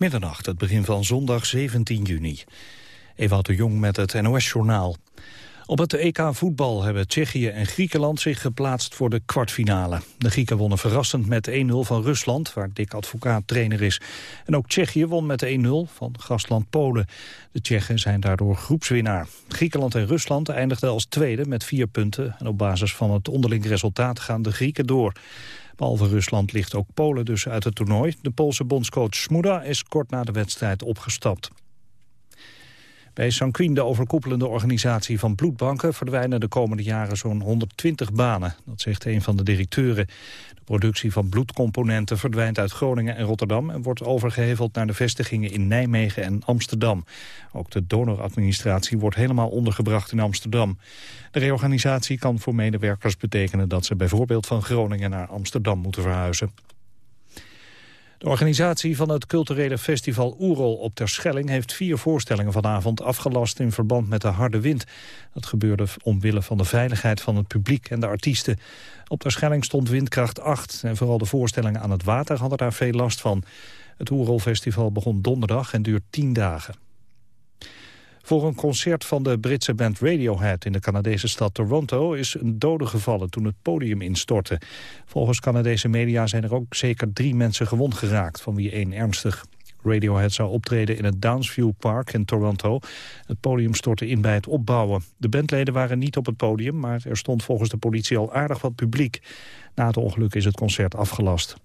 Middernacht, het begin van zondag 17 juni. Ewout de Jong met het NOS-journaal. Op het EK voetbal hebben Tsjechië en Griekenland zich geplaatst voor de kwartfinale. De Grieken wonnen verrassend met 1-0 van Rusland, waar Dick Advocaat trainer is. En ook Tsjechië won met 1-0 van gastland Polen. De Tsjechen zijn daardoor groepswinnaar. Griekenland en Rusland eindigden als tweede met vier punten. En op basis van het onderling resultaat gaan de Grieken door. Behalve Rusland ligt ook Polen dus uit het toernooi. De Poolse bondscoach Smuda is kort na de wedstrijd opgestapt. Bij Sanquin, de overkoepelende organisatie van bloedbanken... verdwijnen de komende jaren zo'n 120 banen. Dat zegt een van de directeuren. De productie van bloedcomponenten verdwijnt uit Groningen en Rotterdam... en wordt overgeheveld naar de vestigingen in Nijmegen en Amsterdam. Ook de donoradministratie wordt helemaal ondergebracht in Amsterdam. De reorganisatie kan voor medewerkers betekenen... dat ze bijvoorbeeld van Groningen naar Amsterdam moeten verhuizen. De organisatie van het culturele festival Oerol op Terschelling... heeft vier voorstellingen vanavond afgelast in verband met de harde wind. Dat gebeurde omwille van de veiligheid van het publiek en de artiesten. Op Terschelling stond windkracht 8 en vooral de voorstellingen aan het water hadden daar veel last van. Het Oerol-festival begon donderdag en duurt tien dagen. Voor een concert van de Britse band Radiohead in de Canadese stad Toronto is een dode gevallen toen het podium instortte. Volgens Canadese media zijn er ook zeker drie mensen gewond geraakt, van wie één ernstig. Radiohead zou optreden in het Downsview Park in Toronto. Het podium stortte in bij het opbouwen. De bandleden waren niet op het podium, maar er stond volgens de politie al aardig wat publiek. Na het ongeluk is het concert afgelast.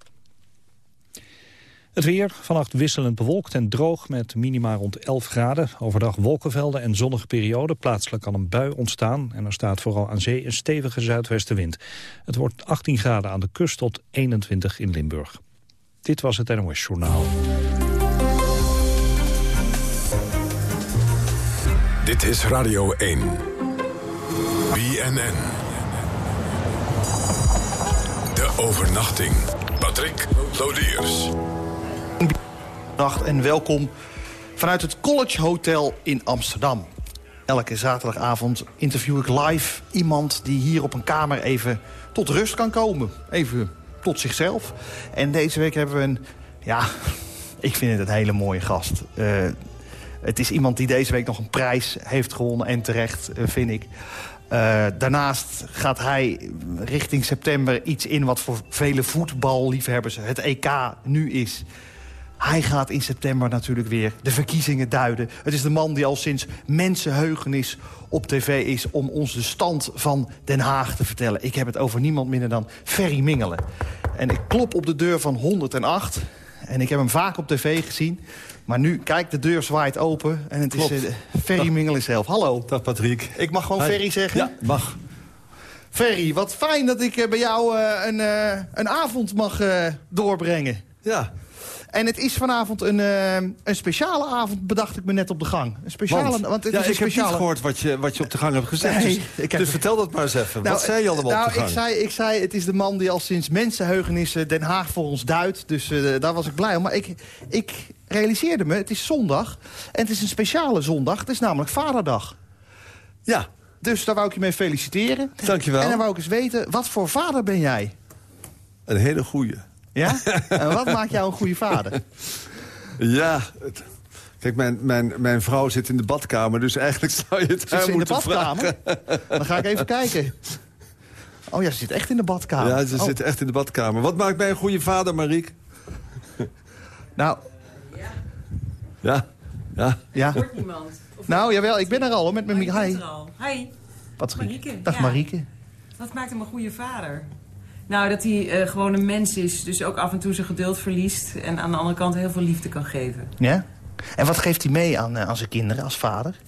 Het weer, vannacht wisselend bewolkt en droog met minima rond 11 graden. Overdag wolkenvelden en zonnige periode. Plaatselijk kan een bui ontstaan en er staat vooral aan zee een stevige zuidwestenwind. Het wordt 18 graden aan de kust tot 21 in Limburg. Dit was het NOS Journaal. Dit is Radio 1. BNN. De overnachting. Patrick Lodiers. Nacht en welkom vanuit het College Hotel in Amsterdam. Elke zaterdagavond interview ik live iemand die hier op een kamer even tot rust kan komen. Even tot zichzelf. En deze week hebben we een, ja, ik vind het een hele mooie gast. Uh, het is iemand die deze week nog een prijs heeft gewonnen en terecht, uh, vind ik. Uh, daarnaast gaat hij richting september iets in wat voor vele voetballiefhebbers het EK nu is. Hij gaat in september natuurlijk weer de verkiezingen duiden. Het is de man die al sinds mensenheugenis op tv is... om ons de stand van Den Haag te vertellen. Ik heb het over niemand minder dan Ferry Mingelen. En ik klop op de deur van 108. En ik heb hem vaak op tv gezien. Maar nu, kijk, de deur zwaait open. En het Klopt. is uh, Ferry Mingelen zelf. Hallo. Dag Patrick. Ik mag gewoon Hi. Ferry zeggen? Ja, mag. Ferry, wat fijn dat ik uh, bij jou uh, een, een avond mag doorbrengen. Ja, en het is vanavond een, uh, een speciale avond, bedacht ik me net op de gang. Een speciale, want, want het ja, is een ik speciale... heb niet gehoord wat je, wat je op de gang hebt gezegd. Nee, dus, ik heb... dus vertel dat maar eens even. Nou, wat zei je allemaal nou, op de gang? Ik zei, ik zei, het is de man die al sinds mensenheugenissen Den Haag voor ons duidt. Dus uh, daar was ik blij om. Maar ik, ik realiseerde me, het is zondag. En het is een speciale zondag. Het is namelijk Vaderdag. Ja. Dus daar wou ik je mee feliciteren. Dankjewel. En dan wou ik eens weten, wat voor vader ben jij? Een hele goeie. Ja? en wat maakt jou een goede vader? Ja, het, kijk, mijn, mijn, mijn vrouw zit in de badkamer, dus eigenlijk zou je het Zit ze in de badkamer? Vragen. Dan ga ik even kijken. Oh ja, ze zit echt in de badkamer. Ja, ze oh. zit echt in de badkamer. Wat maakt mij een goede vader, Mariek? Nou... Ja. Ja. ja. Hoort niemand. Of nou, jawel, ik ben er al hoor, met mijn... Oh, Hi. Hi. Hi. Patrick. Marieke. Dag ja. Marieke. Wat maakt hem een goede vader? Nou, dat hij uh, gewoon een mens is. Dus ook af en toe zijn geduld verliest. En aan de andere kant heel veel liefde kan geven. Ja? En wat geeft hij mee aan, uh, aan zijn kinderen als vader?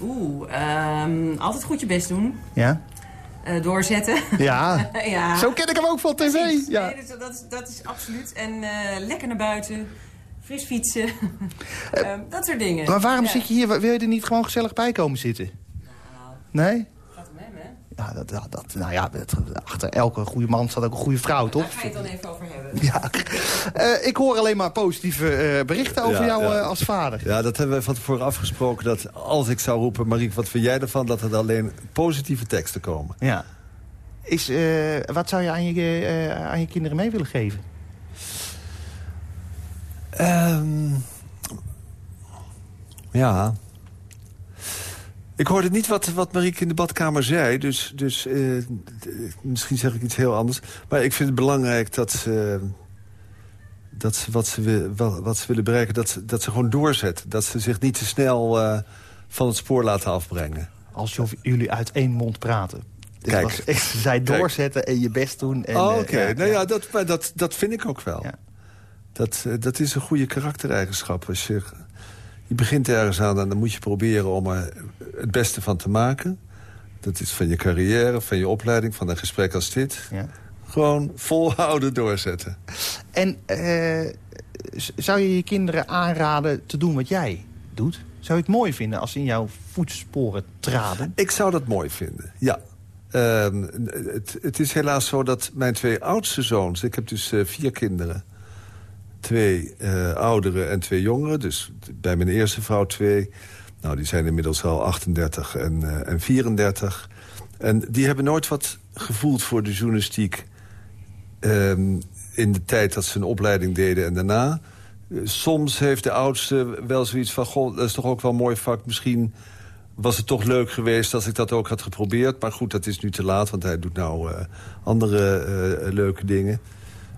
Oeh, um, altijd goed je best doen. Ja? Uh, doorzetten. Ja. ja. Zo ken ik hem ook van tv. Precies. Ja. Nee, dus dat, is, dat is absoluut. En lekker naar buiten. Fris fietsen. um, dat soort dingen. Maar waarom ja. zit je hier? Wil je er niet gewoon gezellig bij komen zitten? Nou, nee? gaat hem hem, hè? Ja, dat, dat, dat, nou ja, dat, achter elke goede man staat ook een goede vrouw, toch? Daar ga je het dan even over hebben. Ja. Uh, ik hoor alleen maar positieve uh, berichten over Ja, jou ja. uh, als vader. Ja, dat hebben we van tevoren afgesproken. Dat als ik zou roepen, Mariek, wat vind jij ervan? Dat er alleen positieve teksten komen. Ja. Is, wat zou je aan je, aan je kinderen mee willen geven? Ehm, ja. Ik hoorde niet wat, wat Marieke in de badkamer zei. Dus, dus eh, misschien zeg ik iets heel anders. Maar ik vind het belangrijk dat ze, dat ze, wat, ze wat ze willen bereiken... Dat, dat ze gewoon doorzetten. Dat ze zich niet te snel uh, van het spoor laten afbrengen. Als jullie uit één mond praten. Dus Kijk. Was, echt, zij doorzetten en je best doen. En, oh, Oké, ja, nou ja, dat, dat, dat vind ik ook wel. Ja. Dat, dat is een goede karaktereigenschap. Als je, je begint ergens aan en dan moet je proberen om er het beste van te maken. Dat is van je carrière, van je opleiding, van een gesprek als dit. Ja. Gewoon volhouden, doorzetten. En uh, zou je je kinderen aanraden te doen wat jij doet? Zou je het mooi vinden als ze in jouw voetsporen traden? Ik zou dat mooi vinden, ja. Uh, het, het, is helaas zo dat mijn twee oudste zoons... ik heb dus uh, vier kinderen twee uh, ouderen en twee jongeren. Dus bij mijn eerste vrouw twee. Nou, die zijn inmiddels al 38 en, uh, en 34. En die hebben nooit wat gevoeld voor de journalistiek... Um, in de tijd dat ze een opleiding deden en daarna. Soms heeft de oudste wel zoiets van... goh, dat is toch ook wel een mooi vak. Misschien was het toch leuk geweest als ik dat ook had geprobeerd. Maar goed, dat is nu te laat, want hij doet nou andere leuke dingen.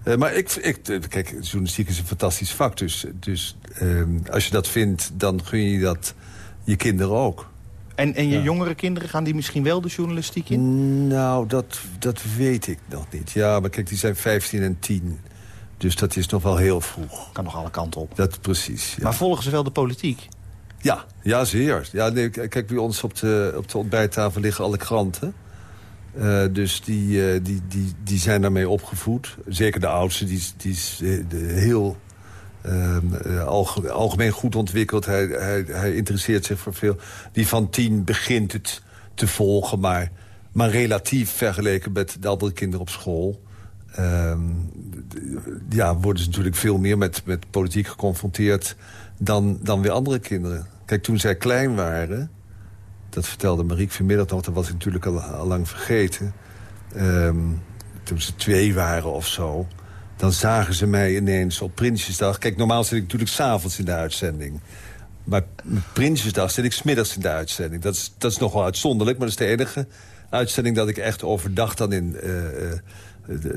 Uh, maar ik, ik, kijk, journalistiek is een fantastisch vak. Dus, dus uh, als je dat vindt, dan gun je dat je kinderen ook. En, en je jongere kinderen, gaan die misschien wel de journalistiek in? Nou, dat, dat weet ik nog niet. Ja, maar kijk, die zijn 15 en 10. Dus dat is nog wel heel vroeg. Kan nog alle kanten op. Dat precies, Maar volgen ze wel de politiek? Ja, ja zeer. Ja, nee, kijk, bij ons op de, op de ontbijttafel liggen alle kranten. Uh, dus die, uh, die, die, die zijn daarmee opgevoed. Zeker de oudste, die, die is heel uh, algemeen goed ontwikkeld. Hij, hij, hij interesseert zich voor veel. Die van tien begint het te volgen, maar, maar relatief vergeleken met de andere kinderen op school... Ehm, ja, worden ze natuurlijk veel meer met, met politiek geconfronteerd dan, dan weer andere kinderen. Kijk, toen zij klein waren dat vertelde Marieke vanmiddag nog, dat was ik natuurlijk al, lang vergeten. Um, toen ze twee waren of zo, dan zagen ze mij ineens op Prinsjesdag. Kijk, normaal zit ik natuurlijk s'avonds in de uitzending. Maar Prinsjesdag zit ik smiddags in de uitzending. Dat is, dat is nogal uitzonderlijk, maar dat is de enige uitzending... dat ik echt overdag dan in... Uh, uh,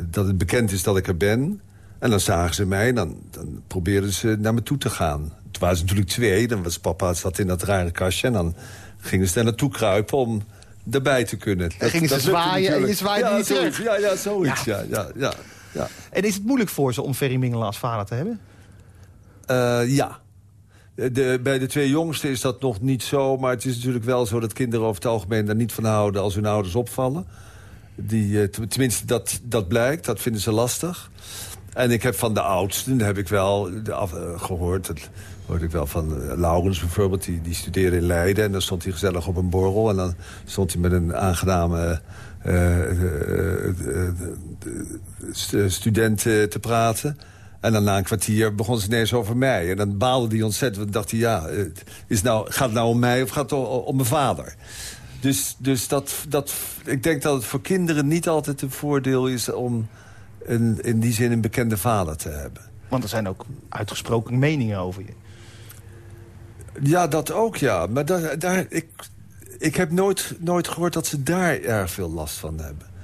dat het bekend is dat ik er ben. En dan zagen ze mij en dan, dan probeerden ze naar me toe te gaan. Het waren ze natuurlijk twee. Dan was papa zat in dat rare kastje en dan gingen ze daar naartoe kruipen om erbij te kunnen. En gingen ze zwaaien en je zwaaide ja, niet terug. Ja, ja, zoiets. Ja. Ja, ja, ja, En is het moeilijk voor ze om Ferry als vader te hebben? Uh, ja. De, bij de twee jongsten is dat nog niet zo. Maar het is natuurlijk wel zo dat kinderen over het algemeen daar niet van houden... als hun ouders opvallen. Die, uh, tenminste, dat, dat blijkt. Dat vinden ze lastig. En ik heb van de oudsten heb ik wel af, uh, gehoord... Dat, hoorde ik wel van uh, Laurens bijvoorbeeld, die, die studeerde in Leiden. En dan stond hij gezellig op een borrel. En dan stond hij met een aangename uh, uh, student te praten. En dan na een kwartier begon ze ineens over mij. En dan baalde hij ontzettend. Want dacht hij, ja, is nou, gaat het nou om mij of gaat het om, mijn vader? Dus, dus dat, dat, ik denk dat het voor kinderen niet altijd een voordeel is... om een, in die zin een bekende vader te hebben. Want er zijn ook uitgesproken meningen over je. Ja, dat ook, ja. Maar daar, daar, ik, ik heb nooit, nooit gehoord dat ze daar erg veel last van hebben.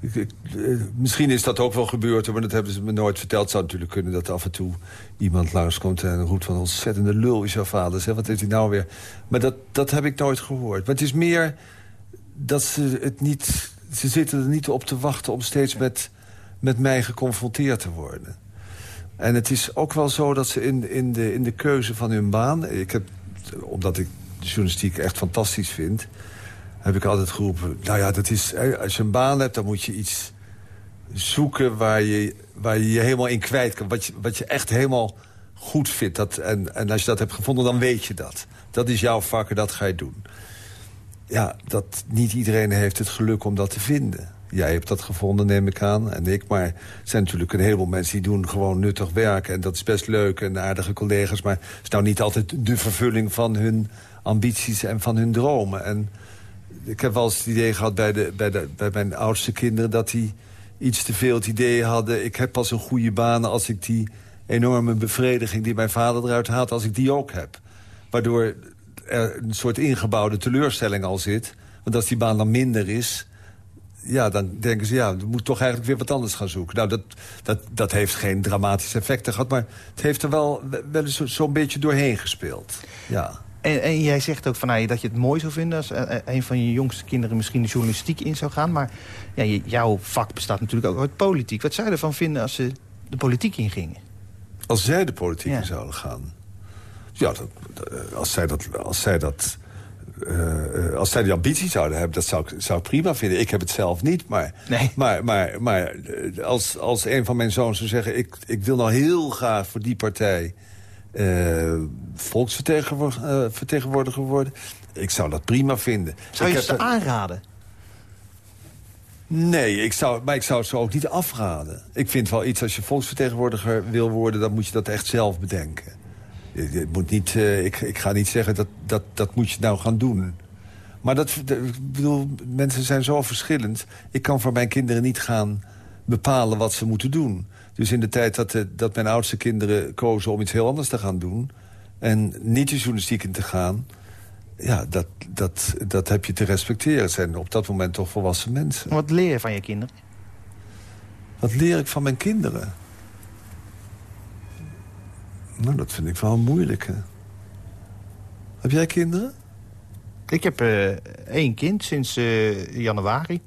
Eh, misschien is dat ook wel gebeurd, maar dat hebben ze me nooit verteld. Het zou natuurlijk kunnen dat af en toe iemand langskomt en roept van... ontzettende lul is jouw vader, zeg, wat heeft hij nou weer? Maar dat, dat heb ik nooit gehoord. Maar het is meer dat ze het niet... Ze zitten er niet op te wachten om steeds met, met mij geconfronteerd te worden. En het is ook wel zo dat ze in, in, de, in de keuze van hun baan... Ik heb, omdat ik de journalistiek echt fantastisch vind... heb ik altijd geroepen... nou ja, dat is, als je een baan hebt, dan moet je iets zoeken... waar je waar je, je helemaal in kwijt kan. Wat je, wat je echt helemaal goed vindt. Dat, en, en als je dat hebt gevonden, dan weet je dat. Dat is jouw vak en dat ga je doen. Ja, dat niet iedereen heeft het geluk om dat te vinden. Jij hebt dat gevonden, neem ik aan, en ik. Maar er zijn natuurlijk een heleboel mensen die doen gewoon nuttig werk. En dat is best leuk en aardige collega's. Maar het is nou niet altijd de vervulling van hun ambities en van hun dromen. En ik heb wel eens het idee gehad bij, de, bij, de, bij mijn oudste kinderen... dat die iets te veel het idee hadden... ik heb pas een goede baan als ik die enorme bevrediging die mijn vader eruit haalt... als ik die ook heb. Waardoor er een soort ingebouwde teleurstelling al zit. Want als die baan dan minder is... Ja, dan denken ze, ja, we moeten toch eigenlijk weer wat anders gaan zoeken. Nou, dat, dat, dat heeft geen dramatische effecten gehad... maar het heeft er wel, wel eens zo'n zo beetje doorheen gespeeld. Ja. En, en, jij zegt ook van, nou, dat je het mooi zou vinden... als uh, een van je jongste kinderen misschien de journalistiek in zou gaan. Maar ja, jouw vak bestaat natuurlijk ook uit politiek. Wat zou je ervan vinden als ze de politiek ingingen? Als zij de politiek in zouden gaan? Ja, dat, als zij dat... Als zij dat uh, als zij die ambitie zouden hebben, dat zou ik, zou ik prima vinden. Ik heb het zelf niet, maar, nee. maar, maar, maar als, als een van mijn zoons zou zeggen... ik, ik wil nou heel graag voor die partij uh, volksvertegenwoordiger worden... ik zou dat prima vinden. Zou je ik ze aanraden? Nee, ik zou, maar ik zou het zo ook niet afraden. Ik vind wel iets, als je volksvertegenwoordiger wil worden... dan moet je dat echt zelf bedenken. Je, moet niet, uh, ik, ik ga niet zeggen dat, dat, dat moet je nou gaan doen. Maar dat, ik bedoel, mensen zijn zo verschillend. Ik kan voor mijn kinderen niet gaan bepalen wat ze moeten doen. Dus in de tijd dat, de, dat mijn oudste kinderen kozen om iets heel anders te gaan doen... en niet de journalistiek in te gaan... ja, dat, dat, dat heb je te respecteren. Het zijn op dat moment toch volwassen mensen. Wat leer je van je kinderen? Wat leer ik van mijn kinderen? Nou, dat vind ik wel moeilijk. Hè? Heb jij kinderen? Ik heb uh, één kind sinds uh, januari.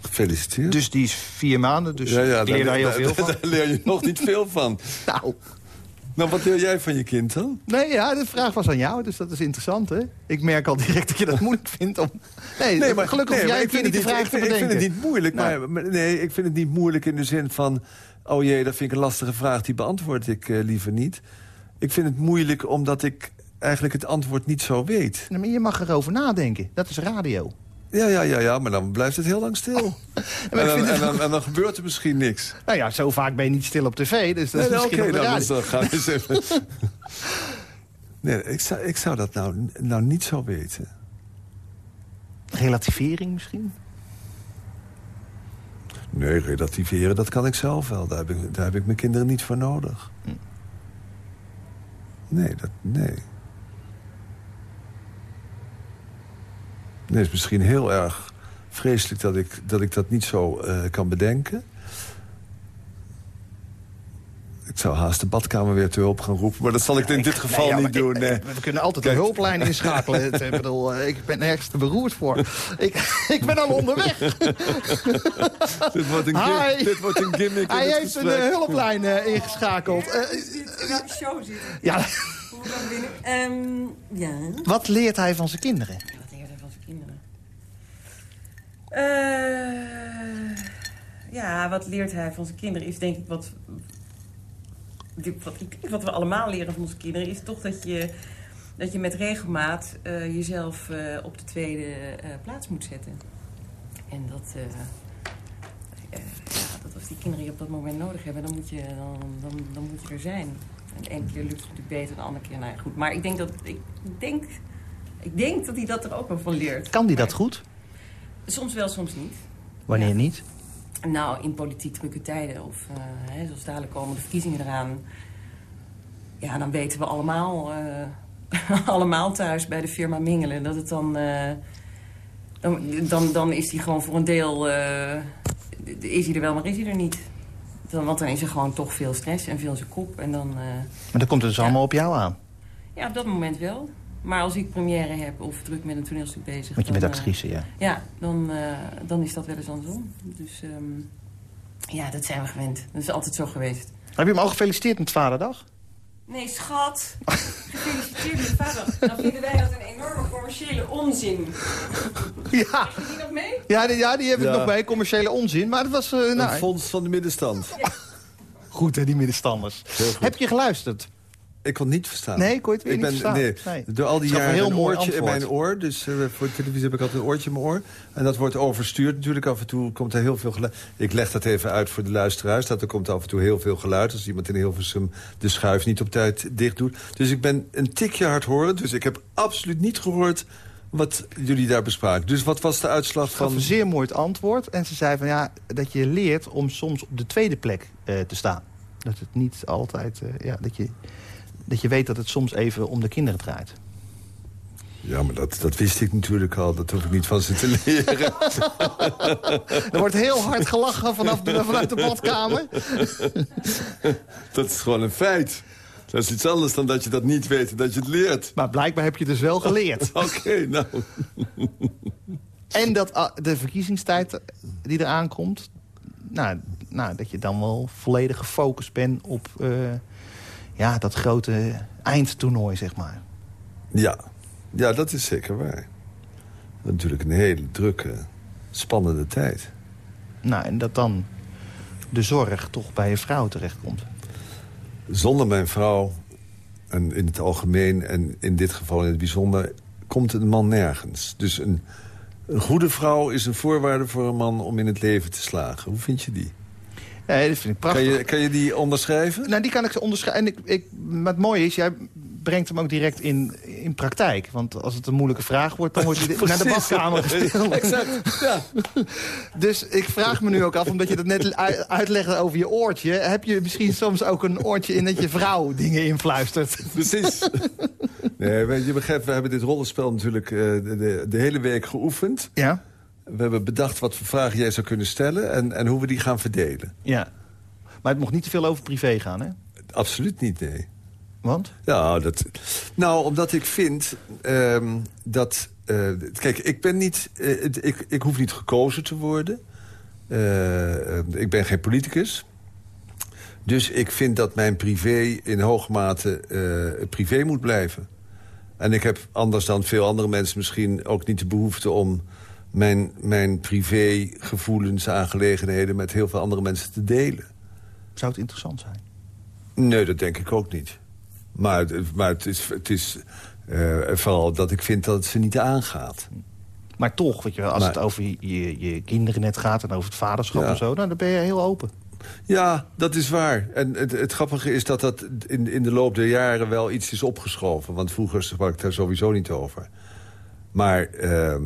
Gefeliciteerd. Dus die is vier maanden, dus ja, ja, ik leer daar, heel veel van. Daar leer je nog niet veel van. nou... Nou, wat leer jij van je kind dan? Nee, ja, de vraag was aan jou, dus dat is interessant, hè? Ik merk al direct dat je dat moeilijk vindt om... Nee, nee maar, gelukkig nee, jij vindt die vraag ik, te bedenken. Ik vind het niet moeilijk, nou. maar, nee, ik vind het niet moeilijk in de zin van... oh jee, dat vind ik een lastige vraag, die beantwoord ik uh, liever niet. Ik vind het moeilijk omdat ik eigenlijk het antwoord niet zo weet. Maar je mag erover nadenken. Dat is radio. Ja, ja, ja, ja, maar dan blijft het heel lang stil. Oh. en, dan, en, dan, en, dan, gebeurt er misschien niks. Nou ja, zo vaak ben je niet stil op tv, dus dat nee, is misschien okay, nou, dus dan gaan we eens even... nee, ik zou, ik zou dat nou, nou niet zo weten. Relativering misschien? Nee, relativeren, dat kan ik zelf wel. Daar heb ik, daar heb ik mijn kinderen niet voor nodig. Hm. Nee, dat, nee. Nee, het is misschien heel erg vreselijk dat ik dat, ik dat niet zo uh, kan bedenken. Ik zou haast de badkamer weer te hulp gaan roepen. Maar dat zal ik in dit geval nee, ja, niet doen. Nee. We kunnen altijd Kijk. een hulplijn inschakelen. ik, bedoel, eh, ik ben nergens te beroerd voor. Ik, ik ben al onderweg. dit, wordt een Hi. dit wordt een gimmick Hij heeft een uh, hulplijn uh, ingeschakeld. Uh, show zitten. Ja. Um, ja. Wat leert hij van zijn kinderen? Wat leert hij van zijn kinderen? ja, wat leert hij van zijn kinderen is denk ik wat wat, wat we allemaal leren van onze kinderen... is toch dat je, dat je met regelmaat uh, jezelf uh, op de tweede uh, plaats moet zetten. En dat, ja, dat als die kinderen je op dat moment nodig hebben... dan moet je, dan, dan, dan moet je er zijn. En de ene keer lukt het natuurlijk beter, de andere keer... Nou goed. Maar ik denk dat, ik denk, ik denk dat hij dat er ook wel van leert. Kan die dat goed? Soms wel, soms niet. Wanneer ja. niet? Nou, in politiek drukke tijden, of uh, hè, zoals dadelijk komen de verkiezingen eraan... ja, dan weten we allemaal, uh, allemaal thuis bij de firma Mingelen... dat het dan... Uh, dan, dan, dan is hij gewoon voor een deel... is hij er wel, maar is hij er niet. Dan, want dan is er gewoon toch veel stress en veel zijn kop. En dan, maar dan komt het dus ja. allemaal op jou aan? Ja, op dat moment wel. Maar als ik première heb of druk met een toneelstuk bezig... Want je bent actrice, ja. Ja, dan, uh, dan is dat wel eens andersom. Dus um, ja, dat zijn we gewend. Dat is altijd zo geweest. Heb je hem al gefeliciteerd met Vaderdag? Nee, schat. Gefeliciteerd met Vaderdag. Dan vinden wij dat een enorme commerciële onzin. Ja. Heb je die nog mee? Ja, die, ja, die heb ja. ik nog mee. Commerciële onzin. Maar het was... Uh, nou, een fonds van de middenstand. Ja. Goed, hè, die middenstanders. Heb je geluisterd? Ik kon niet verstaan. Nee, kon je het weer ik ben, niet verstaan? Nee, door al die jaren een, een oortje in mijn oor. Dus uh, voor de televisie heb ik altijd een oortje in mijn oor. En dat wordt overstuurd natuurlijk. Af en toe komt er heel veel geluid. Ik leg dat even uit voor de luisteraars. Dat er komt af en toe heel veel geluid. Als iemand in Hilversum de schuif niet op tijd dicht doet. Dus ik ben een tikje hardhorend. Dus ik heb absoluut niet gehoord wat jullie daar bespraken. Dus wat was de uitslag van... een zeer mooi het antwoord. En ze zei van ja, dat je leert om soms op de tweede plek uh, te staan. Dat het niet altijd... eh, ja, dat, je, dat je weet dat het soms even om de kinderen draait. Ja, maar dat, dat wist ik natuurlijk al. Dat hoef ik niet van ze te leren. Er wordt heel hard gelachen vanaf de, vanuit de badkamer. dat is gewoon een feit. Dat is iets anders dan dat je dat niet weet en dat je het leert. Maar blijkbaar heb je dus wel geleerd. Oké, nou. En dat ah, de verkiezingstijd die eraan komt... Nou, nou, dat je dan wel volledig gefocust bent op eh, ja, dat grote eindtoernooi, zeg maar. Ja. ja, dat is zeker waar. Natuurlijk een hele drukke, spannende tijd. Nou, en dat dan de zorg toch bij je vrouw terechtkomt. Zonder mijn vrouw, en in het algemeen en in dit geval in het bijzonder... komt een man nergens. Dus een, een goede vrouw is een voorwaarde voor een man om in het leven te slagen. Hoe vind je die? Ja, dat vind ik prachtig. Kan je, kan je die onderschrijven? Nou, die kan ik onderscheiden. En ik, ik, maar het mooie is, jij brengt hem ook direct in, in praktijk. Want als het een moeilijke vraag wordt, dan wordt hij naar de badkamer gesteld. Exact, ja. Dus ik vraag me nu ook af, omdat je dat net uitlegde over je oortje... heb je misschien soms ook een oortje in dat je vrouw dingen influistert? Precies. Nee, weet je begrijpt, we hebben dit rollenspel natuurlijk eh, de, de, de hele week geoefend. Ja? We hebben bedacht wat voor vragen jij zou kunnen stellen... en, en hoe we die gaan verdelen. Ja. Maar het mocht niet te veel over privé gaan, hè? Absoluut niet, nee. Want? Ja, dat... Nou, omdat ik vind ehm, dat... eh, kijk, ik ben niet... eh, ik, ik hoef niet gekozen te worden. Eh, eh, ik ben geen politicus. Dus ik vind dat mijn privé in hoge mate privé moet blijven. En ik heb, anders dan veel andere mensen misschien... ook niet de behoefte om mijn, mijn privégevoelens, aangelegenheden... met heel veel andere mensen te delen. Zou het interessant zijn? Nee, dat denk ik ook niet. Maar, het- maar het is, het is eh, vooral dat ik vind dat het ze niet aangaat. Maar toch, weet je als Maar- het over je, je, je kinderen net gaat... en over het vaderschap Ja. en zo, nou, dan ben je heel open. Ja, dat is waar. En het, het grappige is dat dat in, in de loop der jaren wel iets is opgeschoven. Want vroeger sprak ik daar sowieso niet over. Maar ehm,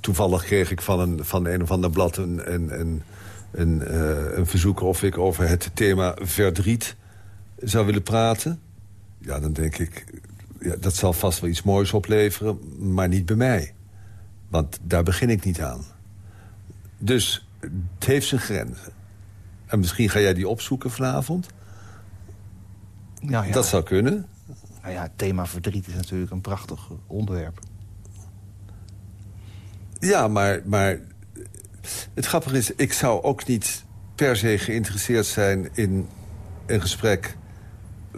toevallig kreeg ik van een, van een of ander blad een, een, een, een, eh, een verzoek... of ik over het thema verdriet zou willen praten. Ja, dan denk ik, ja, dat zal vast wel iets moois opleveren, maar niet bij mij. Want daar begin ik niet aan. Dus het heeft zijn grenzen. En misschien ga jij die opzoeken vanavond. Nou ja, Dat zou kunnen. nou ja, het thema verdriet is natuurlijk een prachtig onderwerp. Ja, maar, maar het grappige is... ik zou ook niet per se geïnteresseerd zijn in een gesprek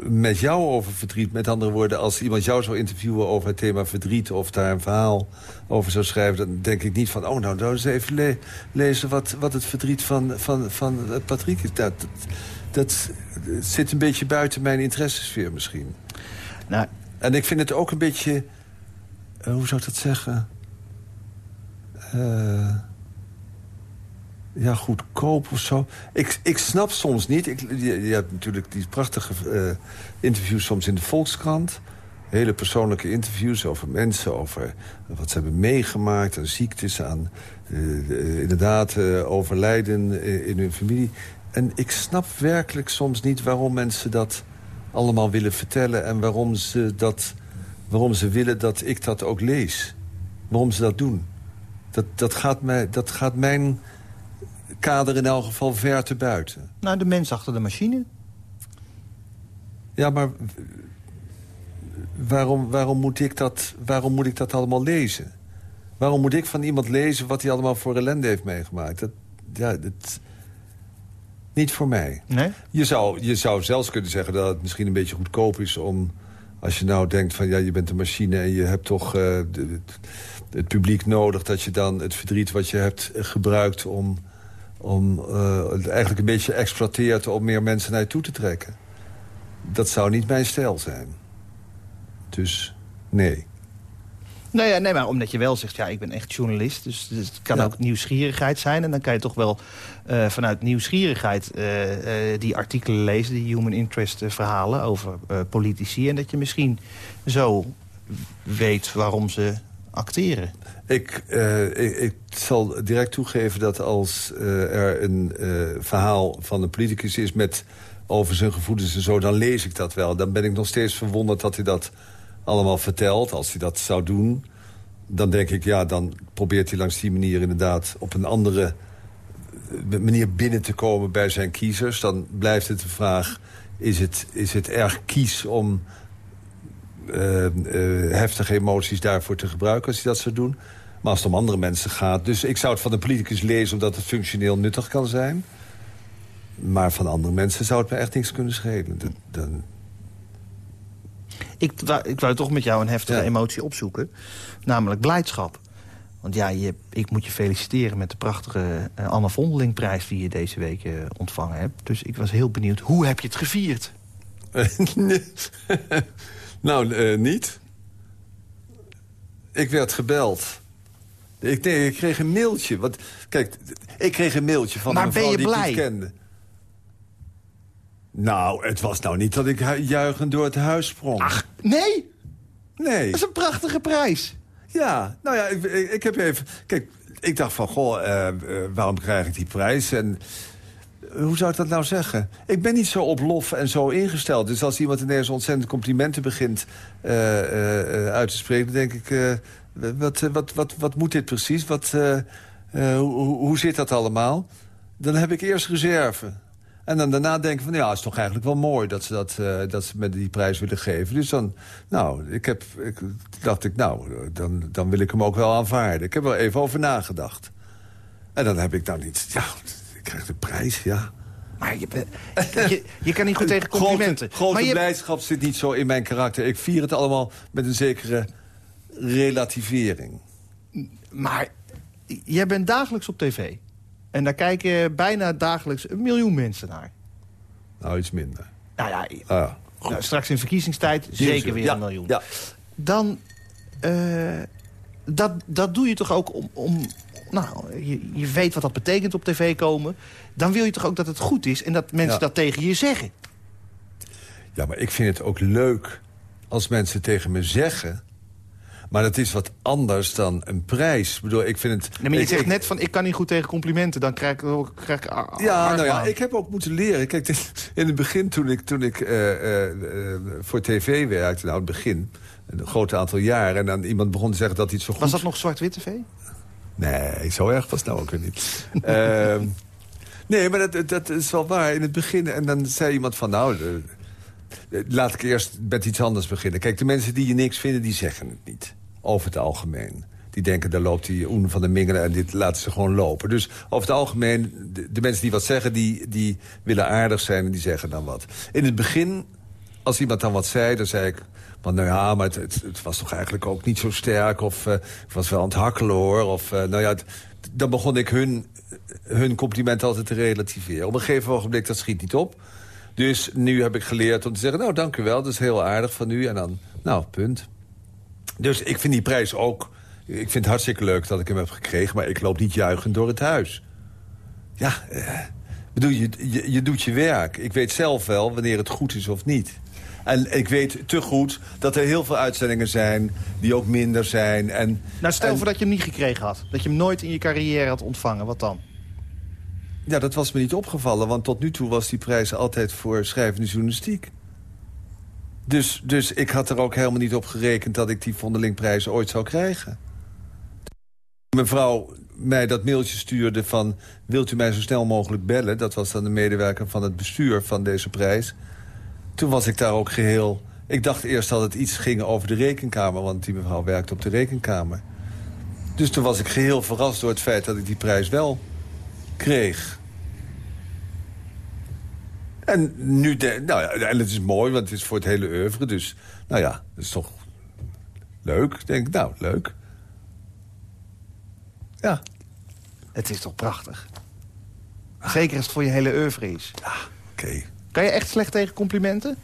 met jou over verdriet. Met andere woorden, als iemand jou zou interviewen over het thema verdriet... of daar een verhaal over zou schrijven... dan denk ik niet van, oh nou, nou eens even le- lezen... Wat, wat het verdriet van, van, van Patrick is. Dat, dat, dat zit een beetje buiten mijn interessesfeer misschien. Nou, En ik vind het ook een beetje... eh, hoe zou ik dat zeggen? Eh, ja, goedkoop of zo. Ik, ik snap soms niet... Ik, je, hebt natuurlijk die prachtige eh, interviews soms in de Volkskrant. Hele persoonlijke interviews over mensen, over wat ze hebben meegemaakt... aan ziektes, aan eh, inderdaad overlijden in hun familie. En ik snap werkelijk soms niet waarom mensen dat allemaal willen vertellen... en waarom ze, dat, waarom ze willen dat ik dat ook lees. Waarom ze dat doen. Dat, dat, gaat, mij, dat gaat mijn kader in elk geval ver te buiten. nou, de mens achter de machine. Ja, maar waarom, waarom, moet ik dat, waarom moet ik dat allemaal lezen? Waarom moet ik van iemand lezen wat hij allemaal voor ellende heeft meegemaakt? Dat, ja, dat, niet voor mij. Nee? Je zou, je zou zelfs kunnen zeggen dat het misschien een beetje goedkoop is om... als je nou denkt van ja, je bent een machine en je hebt toch eh, de- het, publiek nodig... dat je dan het verdriet wat je hebt gebruikt om, om eh, het eigenlijk een beetje exploiteert... om meer mensen naar je toe te trekken. Dat zou niet mijn stijl zijn. Dus nee. Nou ja, nee, maar omdat je wel zegt, ja, ik ben echt journalist. Dus, dus het kan Ja. ook nieuwsgierigheid zijn. En dan kan je toch wel eh, vanuit nieuwsgierigheid eh, die artikelen lezen... die human interest verhalen over politici. En dat je misschien zo weet waarom ze Ik, eh, ik, ik zal direct toegeven dat als eh, er een eh, verhaal van een politicus is... met over zijn gevoelens en zo... dan lees ik dat wel. Dan ben ik nog steeds verwonderd dat hij dat allemaal vertelt. Als hij dat zou doen, dan denk ik... ja, dan probeert hij langs die manier inderdaad op een andere manier binnen te komen bij zijn kiezers. Dan blijft het de vraag, is het, is het erg kies om heftige emoties daarvoor te gebruiken als hij dat zou doen? Maar als het om andere mensen gaat... Dus ik zou het van de politicus lezen omdat het functioneel nuttig kan zijn. Maar van andere mensen zou het me echt niks kunnen schelen. Dan... Ik, ik wou toch met jou een heftige emotie opzoeken. Namelijk blijdschap. Want ja, je, ik moet je feliciteren met de prachtige uh, Anne Vondelingprijs... die je deze week uh, ontvangen hebt. Dus ik was heel benieuwd, hoe heb je het gevierd? nou, uh, niet. Ik werd gebeld. Ik, nee, ik kreeg een mailtje. Want, kijk, ik kreeg een mailtje van maar een vrouw die ik niet kende. Nou, het was nou niet dat ik juichend door het huis sprong. Ach, nee? Nee. Dat is een prachtige prijs. Ja, nou ja, ik, ik, ik heb even... Kijk, ik dacht van, goh, uh, uh, waarom krijg ik die prijs? En hoe zou ik dat nou zeggen? Ik ben niet zo op lof en zo ingesteld. Dus als iemand ineens ontzettend complimenten begint uh, uit te spreken... dan denk ik, wat, wat, wat, wat moet dit precies? Wat, hoe, hoe zit dat allemaal? Dan heb ik eerst reserve. En dan daarna denken van, ja, het is toch eigenlijk wel mooi... dat ze, dat, uh, dat ze me die prijs willen geven. Dus dan, nou, ik heb, ik, dacht ik, nou, dan, dan wil ik hem ook wel aanvaarden. Ik heb er even over nagedacht. En dan heb ik dan niet, ja, ik krijg de prijs, ja. Maar je, je, je kan niet goed tegen complimenten. Grote, grote maar je... blijdschap zit niet zo in mijn karakter. Ik vier het allemaal met een zekere relativering. Maar jij bent dagelijks op tv. En daar kijken bijna dagelijks een miljoen mensen naar. Nou, iets minder. Nou ja, ah, nou, straks in verkiezingstijd zeker weer ja, een miljoen. Ja. Dan, uh, dat, dat doe je toch ook om... om nou, je, je weet wat dat betekent op tv komen. Dan wil je toch ook dat het goed is en dat mensen Ja. dat tegen je zeggen. Ja, maar ik vind het ook leuk als mensen tegen me zeggen... Maar dat is wat anders dan een prijs. Ik bedoel, ik vind het... Nee, maar je zegt net van, ik kan niet goed tegen complimenten. Dan krijg ik, krijg ik Ja, nou ja, ik heb ook moeten leren. Kijk, in het begin toen ik, toen ik eh, eh, eh, voor tv werkte... nou, het begin, een groot aantal jaren... en dan iemand begon te zeggen dat iets zo goed... Was dat nog zwart-wit tv? Nee, zo erg was het nou ook niet. Ehm, nee, maar dat, dat is wel waar. In het begin, en dan zei iemand van... nou, laat ik eerst met iets anders beginnen. Kijk, de mensen die je niks vinden, die zeggen het niet. Over het algemeen. Die denken, daar loopt die Oen van de Mingelen... en dit laten ze gewoon lopen. Dus over het algemeen, de, de mensen die wat zeggen... Die, die willen aardig zijn en die zeggen dan wat. In het begin, als iemand dan wat zei, dan zei ik... van nou ja, maar het, het, was toch eigenlijk ook niet zo sterk... of het was wel aan het hakkelen, hoor. Of, eh, nou ja, dan begon ik hun, hun compliment altijd te relativeren. Op een gegeven ogenblik, dat schiet niet op. Dus nu heb ik geleerd om te zeggen... nou, dank u wel, dat is heel aardig van u. En dan, nou, punt. Dus ik vind die prijs ook... Ik vind het hartstikke leuk dat ik hem heb gekregen... maar ik loop niet juichend door het huis. Ja, eh, bedoel, je, je doet je werk. Ik weet zelf wel wanneer het goed is of niet. En ik weet te goed dat er heel veel uitzendingen zijn... die ook minder zijn. En, Nou, stel en- voor dat je hem niet gekregen had. Dat je hem nooit in je carrière had ontvangen. Wat dan? Ja, dat was me niet opgevallen, want tot nu toe was die prijs altijd voor schrijvende journalistiek. Dus, dus ik had er ook helemaal niet op gerekend dat ik die Vondelingprijs ooit zou krijgen. Mevrouw mij dat mailtje stuurde van... wilt u mij zo snel mogelijk bellen? Dat was dan de medewerker van het bestuur van deze prijs. Toen was ik daar ook geheel... Ik dacht eerst dat het iets ging over de rekenkamer... want die mevrouw werkte op de rekenkamer. Dus toen was ik geheel verrast door het feit dat ik die prijs wel kreeg. En nu, de, nou ja, en het is mooi, want het is voor het hele oeuvre. Dus, nou ja, dat is toch leuk. Ik denk, nou, leuk. Ja, Het is toch prachtig? Zeker als het voor je hele oeuvre is. oké. Kan je echt slecht tegen complimenten?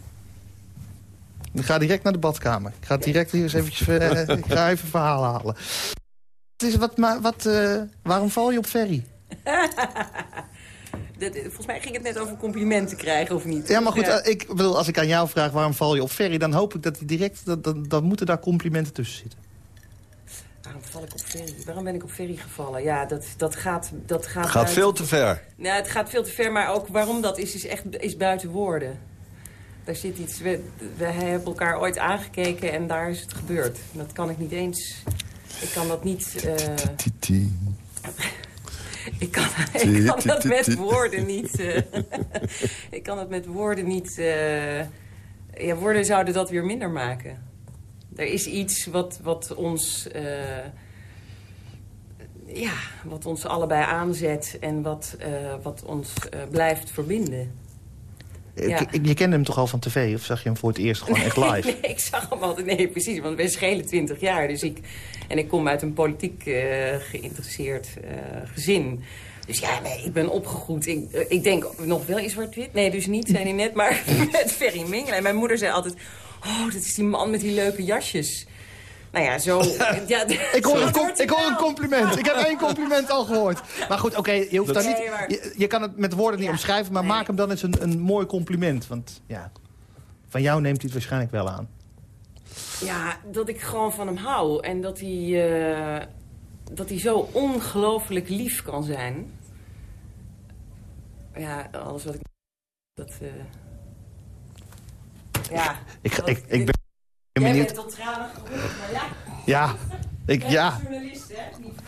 Ik ga direct naar de badkamer. Ik ga direct hier eens eventjes, eh, ik ga even verhalen halen. Het is wat, maar wat, eh, waarom val je op Ferry? Dat- volgens mij ging het net over complimenten krijgen, of niet? Ja, maar goed, eh, ik bedoel, als ik aan jou vraag waarom val je op Ferry... dan hoop ik dat hij direct, dat, dan, dan moeten daar complimenten tussen zitten. Waarom val ik op ferry? Waarom ben ik op ferry gevallen? Ja, dat, dat gaat... Dat gaat, Gaat veel te ver. Nou, het gaat veel te ver, maar ook waarom dat is, is echt is buiten woorden. Daar zit iets... We, we hebben elkaar ooit aangekeken en daar is het gebeurd. Dat kan ik niet eens... Ik kan dat niet... Titi. ik, kan, ik kan dat met woorden niet... eh, ik kan het met woorden niet... eh, ja, woorden zouden dat weer minder maken. Er is iets wat, wat ons... eh, ja, wat ons allebei aanzet en wat, eh, wat ons eh, blijft verbinden. Ja. Je kende hem toch al van tv? Of zag je hem voor het eerst gewoon echt live? Nee, ik zag hem altijd. Nee, precies. Want we schelen 20 jaar. Dus ik, en ik kom uit een politiek geïnteresseerd gezin. Dus ja, nee, ik ben opgegroeid. Ik, ik denk nog wel in zwart-wit. Nee, dus niet, zei hij net. Maar met Ferry Mingelen. En mijn moeder zei altijd... Oh, dat is die man met die leuke jasjes. Nou ja, zo... ja, Ik hoor, een, com- ik hoor een compliment. Ik heb één compliment al gehoord. Maar goed, oké, je hoeft daar Nee, niet... Je, je kan het met woorden niet Ja, omschrijven, maar nee. maak hem dan eens een, een mooi compliment. Want ja, van jou neemt hij het waarschijnlijk wel aan. Ja, dat ik gewoon van hem hou. En dat hij, eh, dat hij zo ongelooflijk lief kan zijn. Ja, alles wat ik... Dat, eh, ja. Ik, ik, ik ben Jij benieuwd. bent tot tranen geroerd, maar ja. Ja, ik, jij ja. journalist, hè? Niet-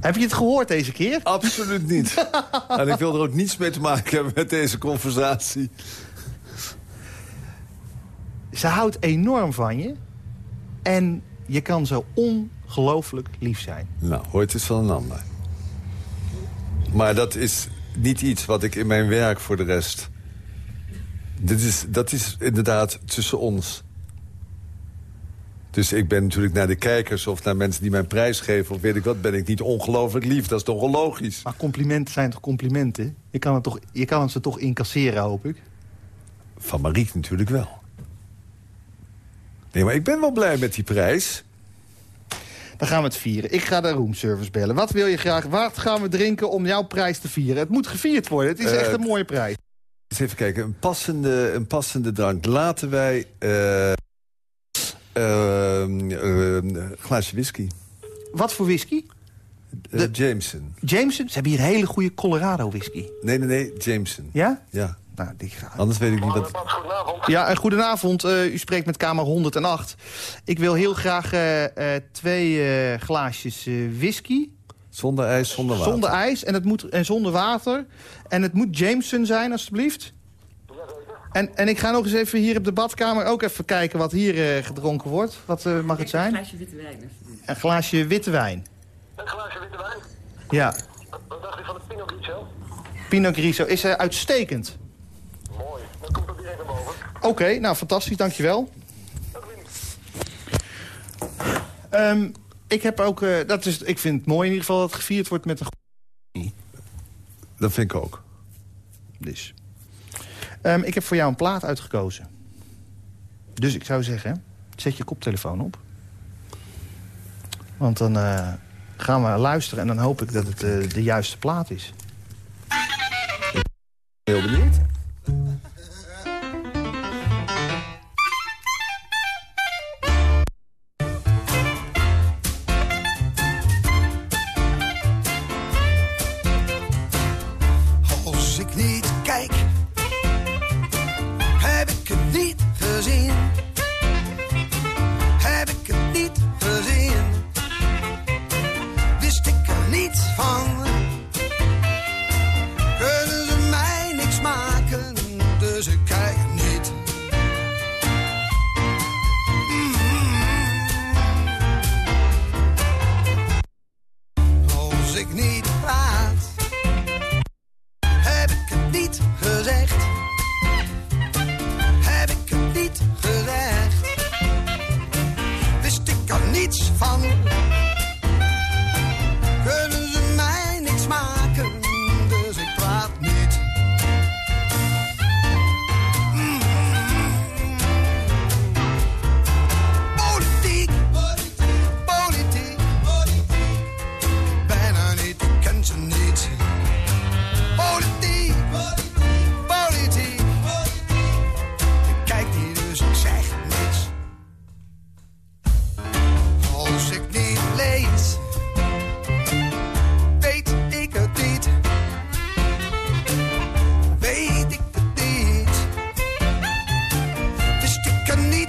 Heb je het gehoord deze keer? Absoluut niet. en ik wil er ook niets mee te maken hebben met deze conversatie. Ze houdt enorm van je. En je kan zo ongelooflijk lief zijn. Nou, hoort eens van een ander. Maar dat is niet iets wat ik in mijn werk voor de rest... Dit is, dat is inderdaad tussen ons. Dus ik ben natuurlijk naar de kijkers of naar mensen die mijn prijs geven... of weet ik wat, ben ik niet ongelooflijk lief. Dat is toch wel logisch? Maar complimenten zijn toch complimenten? Je kan het, toch, je kan het ze toch incasseren, hoop ik? Van Mariek natuurlijk wel. Nee, maar ik ben wel blij met die prijs. Dan gaan we het vieren. Ik ga de roomservice bellen. Wat wil je graag? Wat gaan we drinken om jouw prijs te vieren? Het moet gevierd worden. Het is Eh, echt een mooie prijs. Eens even kijken, een passende, een passende drank. Laten wij... eh, eh, eh, een glaasje whisky. Wat voor whisky? De- Jameson. Jameson? Ze hebben hier hele goede Colorado whisky. Nee, nee, nee, Jameson. Ja? Ja, Nou, die ga anders weet ik niet wat... Ja, en goedenavond. Eh, u spreekt met kamer 108. Ik wil heel graag eh, eh, twee eh, glaasjes eh, whisky. Zonder ijs, zonder water. Zonder ijs en, het moet, en zonder water. En het moet Jameson zijn, alstublieft. En, en ik ga nog eens even hier op de badkamer ook even kijken wat hier eh, gedronken wordt. Wat eh, mag het Een zijn? glaasje witte wijn. alsjeblieft. Een glaasje witte wijn. Een glaasje witte wijn. Ja. Wat dacht u van het Pinot Grigio? Pinot Grigio is eh, uitstekend. Mooi, dan komt het direct naar boven. Oké, nou fantastisch, dankjewel. Ehm ik heb ook, eh, dat is, ik vind het mooi in ieder geval dat het gevierd wordt met een Dat vind ik ook. Dus. Ehm, ik heb voor jou een plaat uitgekozen. Dus ik zou zeggen, zet je koptelefoon op. Want dan eh, gaan we luisteren en dan hoop ik dat het eh, de juiste plaat is. Heel benieuwd.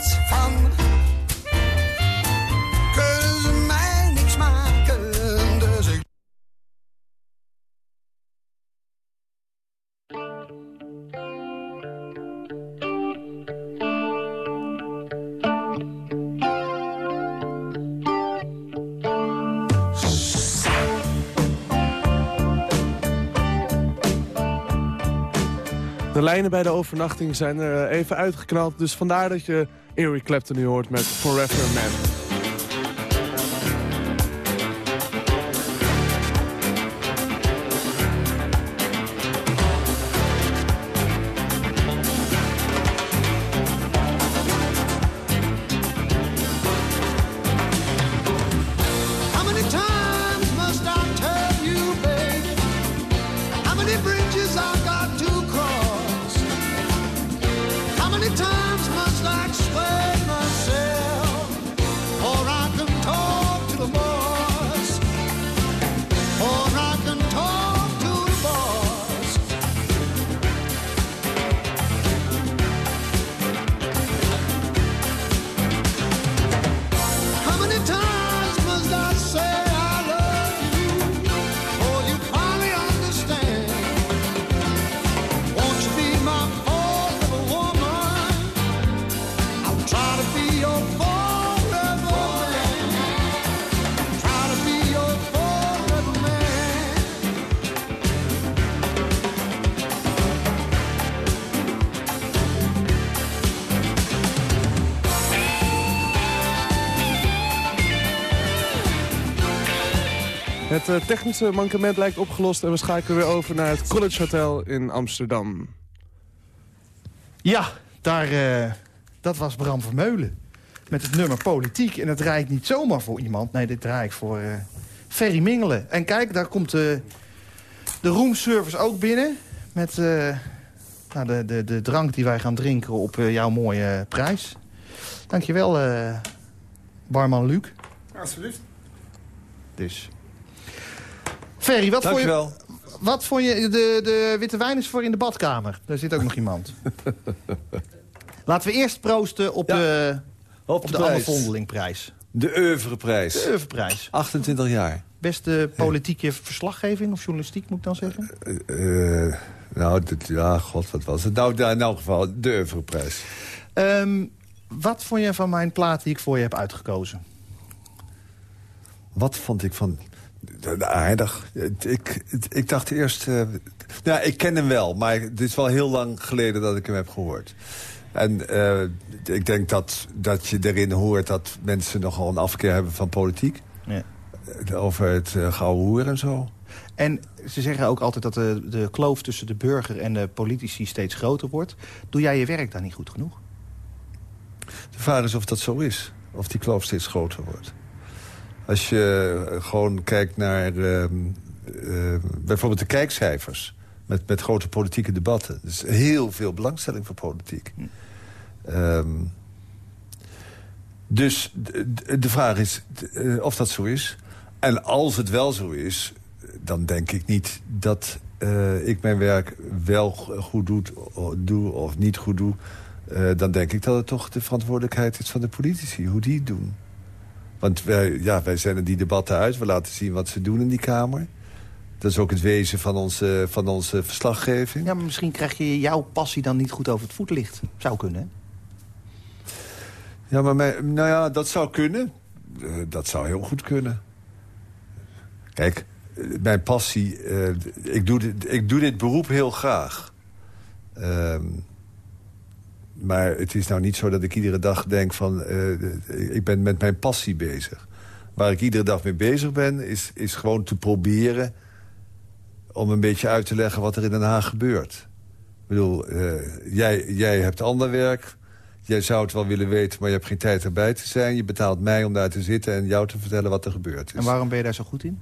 Van. Dus. De lijnen bij de overnachting zijn er eh, even uitgeknald. Dus vandaar dat je Eric Clapton nu hoort met Forever Man. Het eh, technische mankement lijkt opgelost en we schakelen weer over naar het College Hotel in Amsterdam. Ja, daar, eh, dat was Bram Vermeulen. Met het nummer Politiek. En dat draai ik niet zomaar voor iemand. Nee, dit draai ik voor eh Ferry Mingelen. En kijk, daar komt eh, de roomservice ook binnen. Met eh, nou, de, de, de drank die wij gaan drinken op jouw mooie prijs. Dankjewel, eh barman Luc. Alsjeblieft. Dus. Ferry, wat vond je, wat vond je... De, de witte wijn is voor in de badkamer. Daar zit ook nog iemand. Laten we eerst proosten op Ja, de, Op, op de Anne Vondelingprijs. De oeuvreprijs. De Oeuvreprijs. 28 jaar. Beste politieke verslaggeving of journalistiek, moet ik dan zeggen? Eh, nou, dit, ja, god, wat was het? Nou, daar in elk geval, de oeuvreprijs. Ehm, wat vond je van mijn plaat die ik voor je heb uitgekozen? Wat vond ik van... Aardig. Ik, ik dacht eerst... nou, ik ken hem wel, maar het is wel heel lang geleden dat ik hem heb gehoord. En eh, ik denk dat, dat je erin hoort dat mensen nogal een afkeer hebben van politiek. Ja. Eh, Over het uh, gouden hoer en zo. En ze zeggen ook altijd dat de, de kloof tussen de burger en de politici steeds groter wordt. Doe jij je werk dan niet goed genoeg? De vraag is of dat zo is. Of die kloof steeds groter wordt. Als je eh, gewoon kijkt naar ehm, eh, bijvoorbeeld de kijkcijfers... Met, met grote politieke debatten. Is heel veel belangstelling voor politiek. Ehm, dus de, vraag is eh, of dat zo is. En als het wel zo is, dan denk ik niet dat ik mijn werk wel go- goed doe, doe of niet goed doe. Dan denk ik dat het toch de verantwoordelijkheid is van de politici, hoe die het doen. Want wij, ja, wij zenden die debatten uit, we laten zien wat ze doen in die Kamer. Dat is ook het wezen van onze, van onze verslaggeving. Ja, maar misschien krijg je jouw passie dan niet goed over het voetlicht. Zou kunnen, hè? Ja, maar nou ja, dat zou kunnen. Eh, dat zou heel goed kunnen. Kijk, eh, mijn passie... eh, ik, doe dit, ik doe dit beroep heel graag. Ehm, maar het is nou niet zo dat ik iedere dag denk van... eh, ik ben met mijn passie bezig. Waar ik iedere dag mee bezig ben, is, is gewoon te proberen... om een beetje uit te leggen wat er in Den Haag gebeurt. Ik bedoel, eh, jij, jij hebt ander werk... Jij zou het wel willen weten, maar je hebt geen tijd erbij te zijn. Je betaalt mij om daar te zitten en jou te vertellen wat er gebeurd is. En waarom ben je daar zo goed in?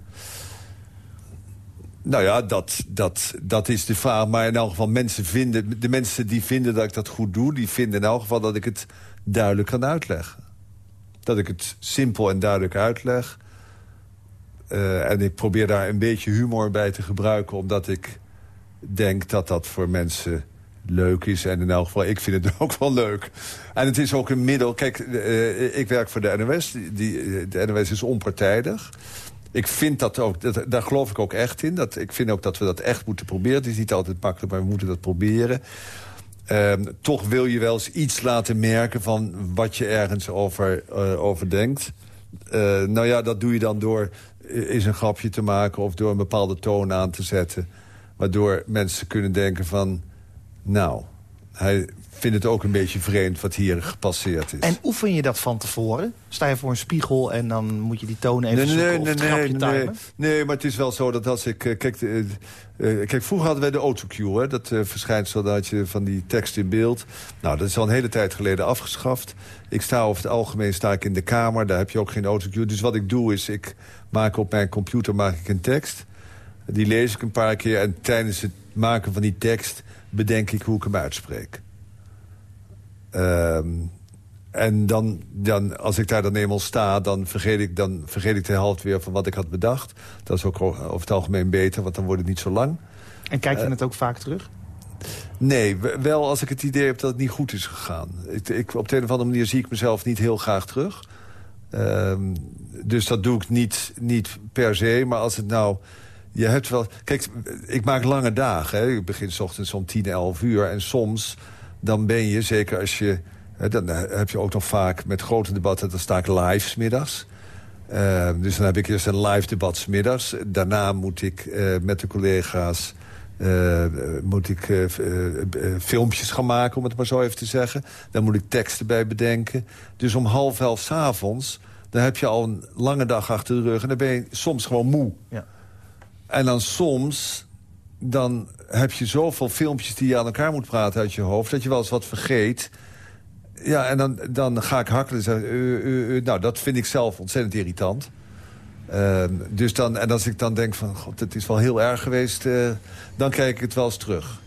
Nou ja, dat, dat, dat is de vraag. Maar in elk geval, mensen vinden, de mensen die vinden dat ik dat goed doe... die vinden in elk geval dat ik het duidelijk kan uitleggen. Dat ik het simpel en duidelijk uitleg. Eh, en ik probeer daar een beetje humor bij te gebruiken... omdat ik denk dat dat voor mensen leuk is. En in elk geval, ik vind het ook wel leuk. En het is ook een middel... Kijk, eh, ik werk voor de NOS. Die, de NOS is onpartijdig. Ik vind dat ook, dat, daar geloof ik ook echt in. Dat, ik vind ook dat we dat echt moeten proberen. Het is niet altijd makkelijk, maar we moeten dat proberen. Ehm, toch wil je wel eens iets laten merken van wat je ergens over, eh, over denkt. Eh, nou ja, dat doe je dan door eens een grapje te maken... of door een bepaalde toon aan te zetten. Waardoor mensen kunnen denken van... nou, hij vindt het ook een beetje vreemd wat hier gepasseerd is. En oefen je dat van tevoren? Sta je voor een spiegel en dan moet je die toon even Nee, zoeken nee, of nee, nee, timen? nee. Nee, maar het is wel zo dat als ik... eh, Kijk, eh, eh, kijk vroeger hadden wij de autocue, hè, dat eh, verschijnsel dat je van die tekst in beeld. Nou, dat is al een hele tijd geleden afgeschaft. Ik sta over het algemeen sta ik in de kamer, daar heb je ook geen autocue. Dus wat ik doe is, ik maak op mijn computer maak ik een tekst. Die lees ik een paar keer en tijdens het maken van die tekst... bedenk ik hoe ik hem uitspreek. Ehm, en dan, dan, als ik daar dan eenmaal sta, dan vergeet, ik, dan vergeet ik de helft weer van wat ik had bedacht. Dat is ook over het algemeen beter, want dan wordt het niet zo lang. En kijk je Eh, het ook vaak terug? Nee, wel als ik het idee heb dat het niet goed is gegaan. Ik, ik, op de een of andere manier zie ik mezelf niet heel graag terug. Ehm, dus dat doe ik niet, niet per se. Maar als het nou... Je hebt wel... Kijk, ik maak lange dagen. Hè. Ik begin 's ochtends om 10, 11 uur. En soms dan ben je, zeker als je... Dan heb je ook nog vaak met grote debatten... dan sta ik live 's middags. Ehm, dus dan heb ik eerst een live debat 's middags. Daarna moet ik eh, met de collega's... eh, moet ik eh, eh, eh, filmpjes gaan maken, om het maar zo even te zeggen. Dan moet ik teksten bij bedenken. Dus om half elf 's avonds... dan heb je al een lange dag achter de rug... en dan ben je soms gewoon moe. Ja. En dan soms dan heb je zoveel filmpjes die je aan elkaar moet praten uit je hoofd... dat je wel eens wat vergeet. Ja, en dan, dan ga ik hakkelen en zeggen... eh, eh, eh, nou, dat vind ik zelf ontzettend irritant. Ehm, dus dan, en als ik dan denk van... God, het is wel heel erg geweest... dan kijk ik het wel eens terug.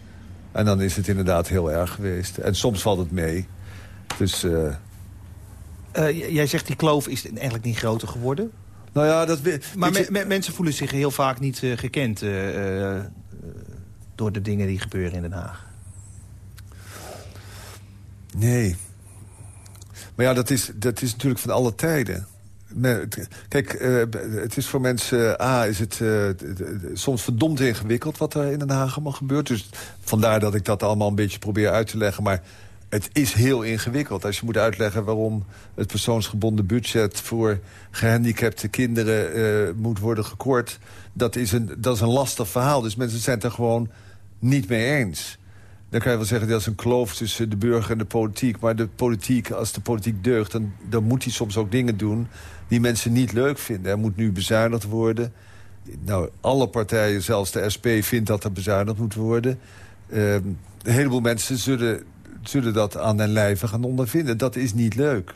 En dan is het inderdaad heel erg geweest. En soms valt het mee. Dus... jij zegt die kloof is eigenlijk niet groter geworden. nou ja, dat... Maar je- mensen voelen zich heel vaak niet gekend... eh, eh, door de dingen die gebeuren in Den Haag. Nee. Maar ja, dat is, dat is natuurlijk van alle tijden. Kijk, eh, het is voor mensen... A, is het eh, soms verdomd ingewikkeld wat er in Den Haag allemaal gebeurt. Dus vandaar dat ik dat allemaal een beetje probeer uit te leggen. Maar het is heel ingewikkeld. Als je moet uitleggen waarom het persoonsgebonden budget... voor gehandicapte kinderen eh, moet worden gekort... Dat is, een, dat is een lastig verhaal. Dus mensen zijn er gewoon niet mee eens. Dan kan je wel zeggen dat is een kloof tussen de burger en de politiek. Maar de politiek, als de politiek deugt, dan, dan moet hij soms ook dingen doen... die mensen niet leuk vinden. Er moet nu bezuinigd worden. Nou, alle partijen, zelfs de SP, vindt dat er bezuinigd moet worden. Ehm, een heleboel mensen zullen, zullen dat aan den lijve gaan ondervinden. Dat is niet leuk.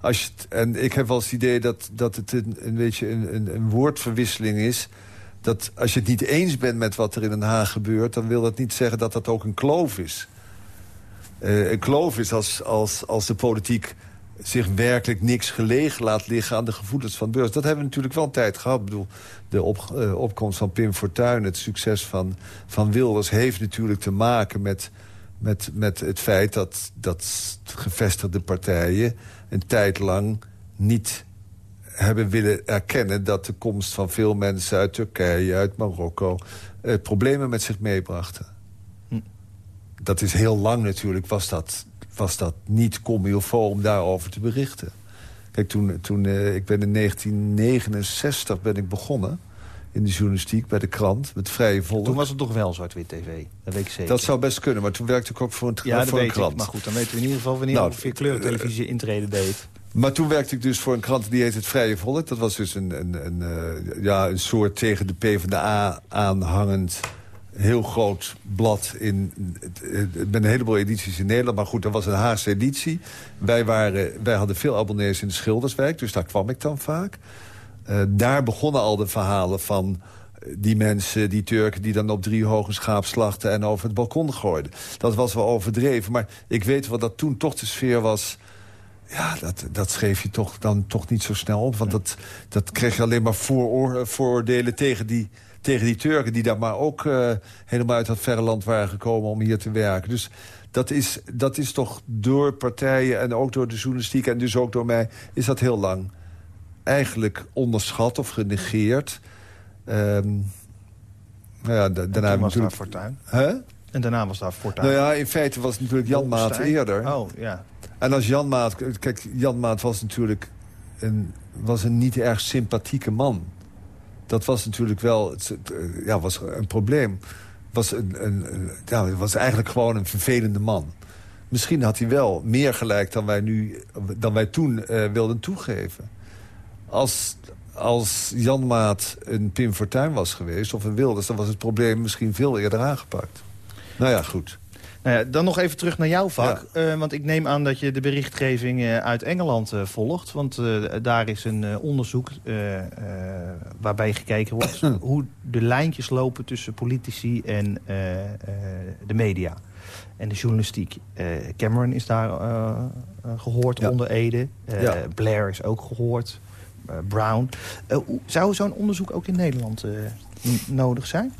Als je en ik heb wel eens het idee dat, dat het een, een, beetje een, een, een woordverwisseling is dat als je het niet eens bent met wat er in Den Haag gebeurt... dan wil dat niet zeggen dat dat ook een kloof is. Eh, een kloof is als, als, als de politiek zich werkelijk niks gelegen laat liggen... aan de gevoelens van burgers. Dat hebben we natuurlijk wel een tijd gehad. Ik bedoel, de eh, opkomst van Pim Fortuyn, het succes van, van Wilders... heeft natuurlijk te maken met, met, met het feit dat, dat gevestigde partijen... een tijd lang niet hebben willen erkennen dat de komst van veel mensen uit Turkije, uit Marokko... Eh, problemen met zich meebrachten. Dat is heel lang natuurlijk, was dat, was dat niet comme il faut om daarover te berichten. Kijk, toen, toen eh, ik ben in 1969 ben ik begonnen in de journalistiek bij de krant, met Vrije Volk. Toen was het toch wel zwart-wit tv. Dat weet ik zeker. Dat zou best kunnen, maar toen werkte ik ook voor een, ja, dat voor een weet krant. ik. Maar goed, dan weten we in ieder geval wanneer Nou, ongeveer kleurtelevisie intreden deed. Maar toen werkte ik dus voor een krant die heet Het Vrije Volk. Dat was dus een, een, een, eh, ja, een soort tegen de PvdA aanhangend... heel groot blad in, met een heleboel edities in Nederland. Maar goed, dat was een Haagse editie. Wij, waren, wij hadden veel abonnees in de Schilderswijk, dus daar kwam ik dan vaak. Eh, daar begonnen al de verhalen van die mensen, die Turken... die dan op drie hoge schaap slachten en over het balkon gooiden. Dat was wel overdreven, maar ik weet wel dat toen toch de sfeer was... Ja, dat, dat schreef je toch dan toch niet zo snel op. Want dat, dat kreeg je alleen maar vooroor, vooroordelen tegen die, tegen die Turken... die daar maar ook eh, helemaal uit dat verre land waren gekomen om hier te werken. Dus dat is, dat is toch door partijen en ook door de journalistiek... en dus ook door mij, is dat heel lang eigenlijk onderschat of genegeerd. Nou ja, da- daarna was daar natuurlijk... Fortuin. Hè? En daarna was daar Fortuin. Nou ja, in feite was het natuurlijk Jan Maat eerder. Oh, ja. En als Jan Maat... Kijk, Jan Maat was natuurlijk een, was een niet erg sympathieke man. Dat was natuurlijk wel het, ja, was een probleem. Was een- ja, was eigenlijk gewoon een vervelende man. Misschien had hij wel meer gelijk dan wij, nu, dan wij toen eh, wilden toegeven. Als, als Jan Maat een Pim Fortuyn was geweest, of een Wilders... dan was het probleem misschien veel eerder aangepakt. Nou ja, goed. Nou ja, dan nog even terug naar jouw vak. Eh, want ik neem aan dat je de berichtgeving eh, uit Engeland eh, volgt. Want daar is een onderzoek waarbij gekeken wordt... hoe de lijntjes lopen tussen politici en de media. En de journalistiek. Cameron is daar eh, eh, gehoord Ja. onder Ede. Blair is ook gehoord. Eh, Brown. Zou zo'n onderzoek ook in Nederland nodig zijn?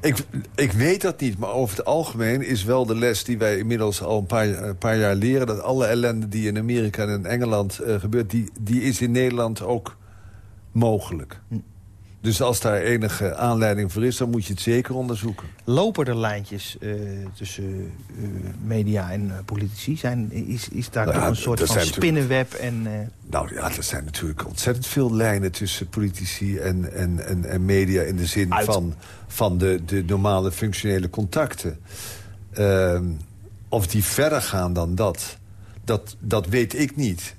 Ik, ik weet dat niet, maar over het algemeen is wel de les die wij inmiddels al een paar, paar jaar leren... dat alle ellende die in Amerika en in Engeland eh, gebeurt... Die, die is in Nederland ook mogelijk. Dus als daar enige aanleiding voor is, dan moet je het zeker onderzoeken. Lopen er lijntjes eh, tussen eh, media en eh, politici? Zijn, is, is daar Nou toch ja, een soort van spinnenweb? En, Nou ja, er zijn natuurlijk ontzettend veel lijnen tussen politici en, en, en, en media... in de zin Uit- van, van de, de normale functionele contacten. Ehm, of die verder gaan dan dat, dat, dat weet ik niet.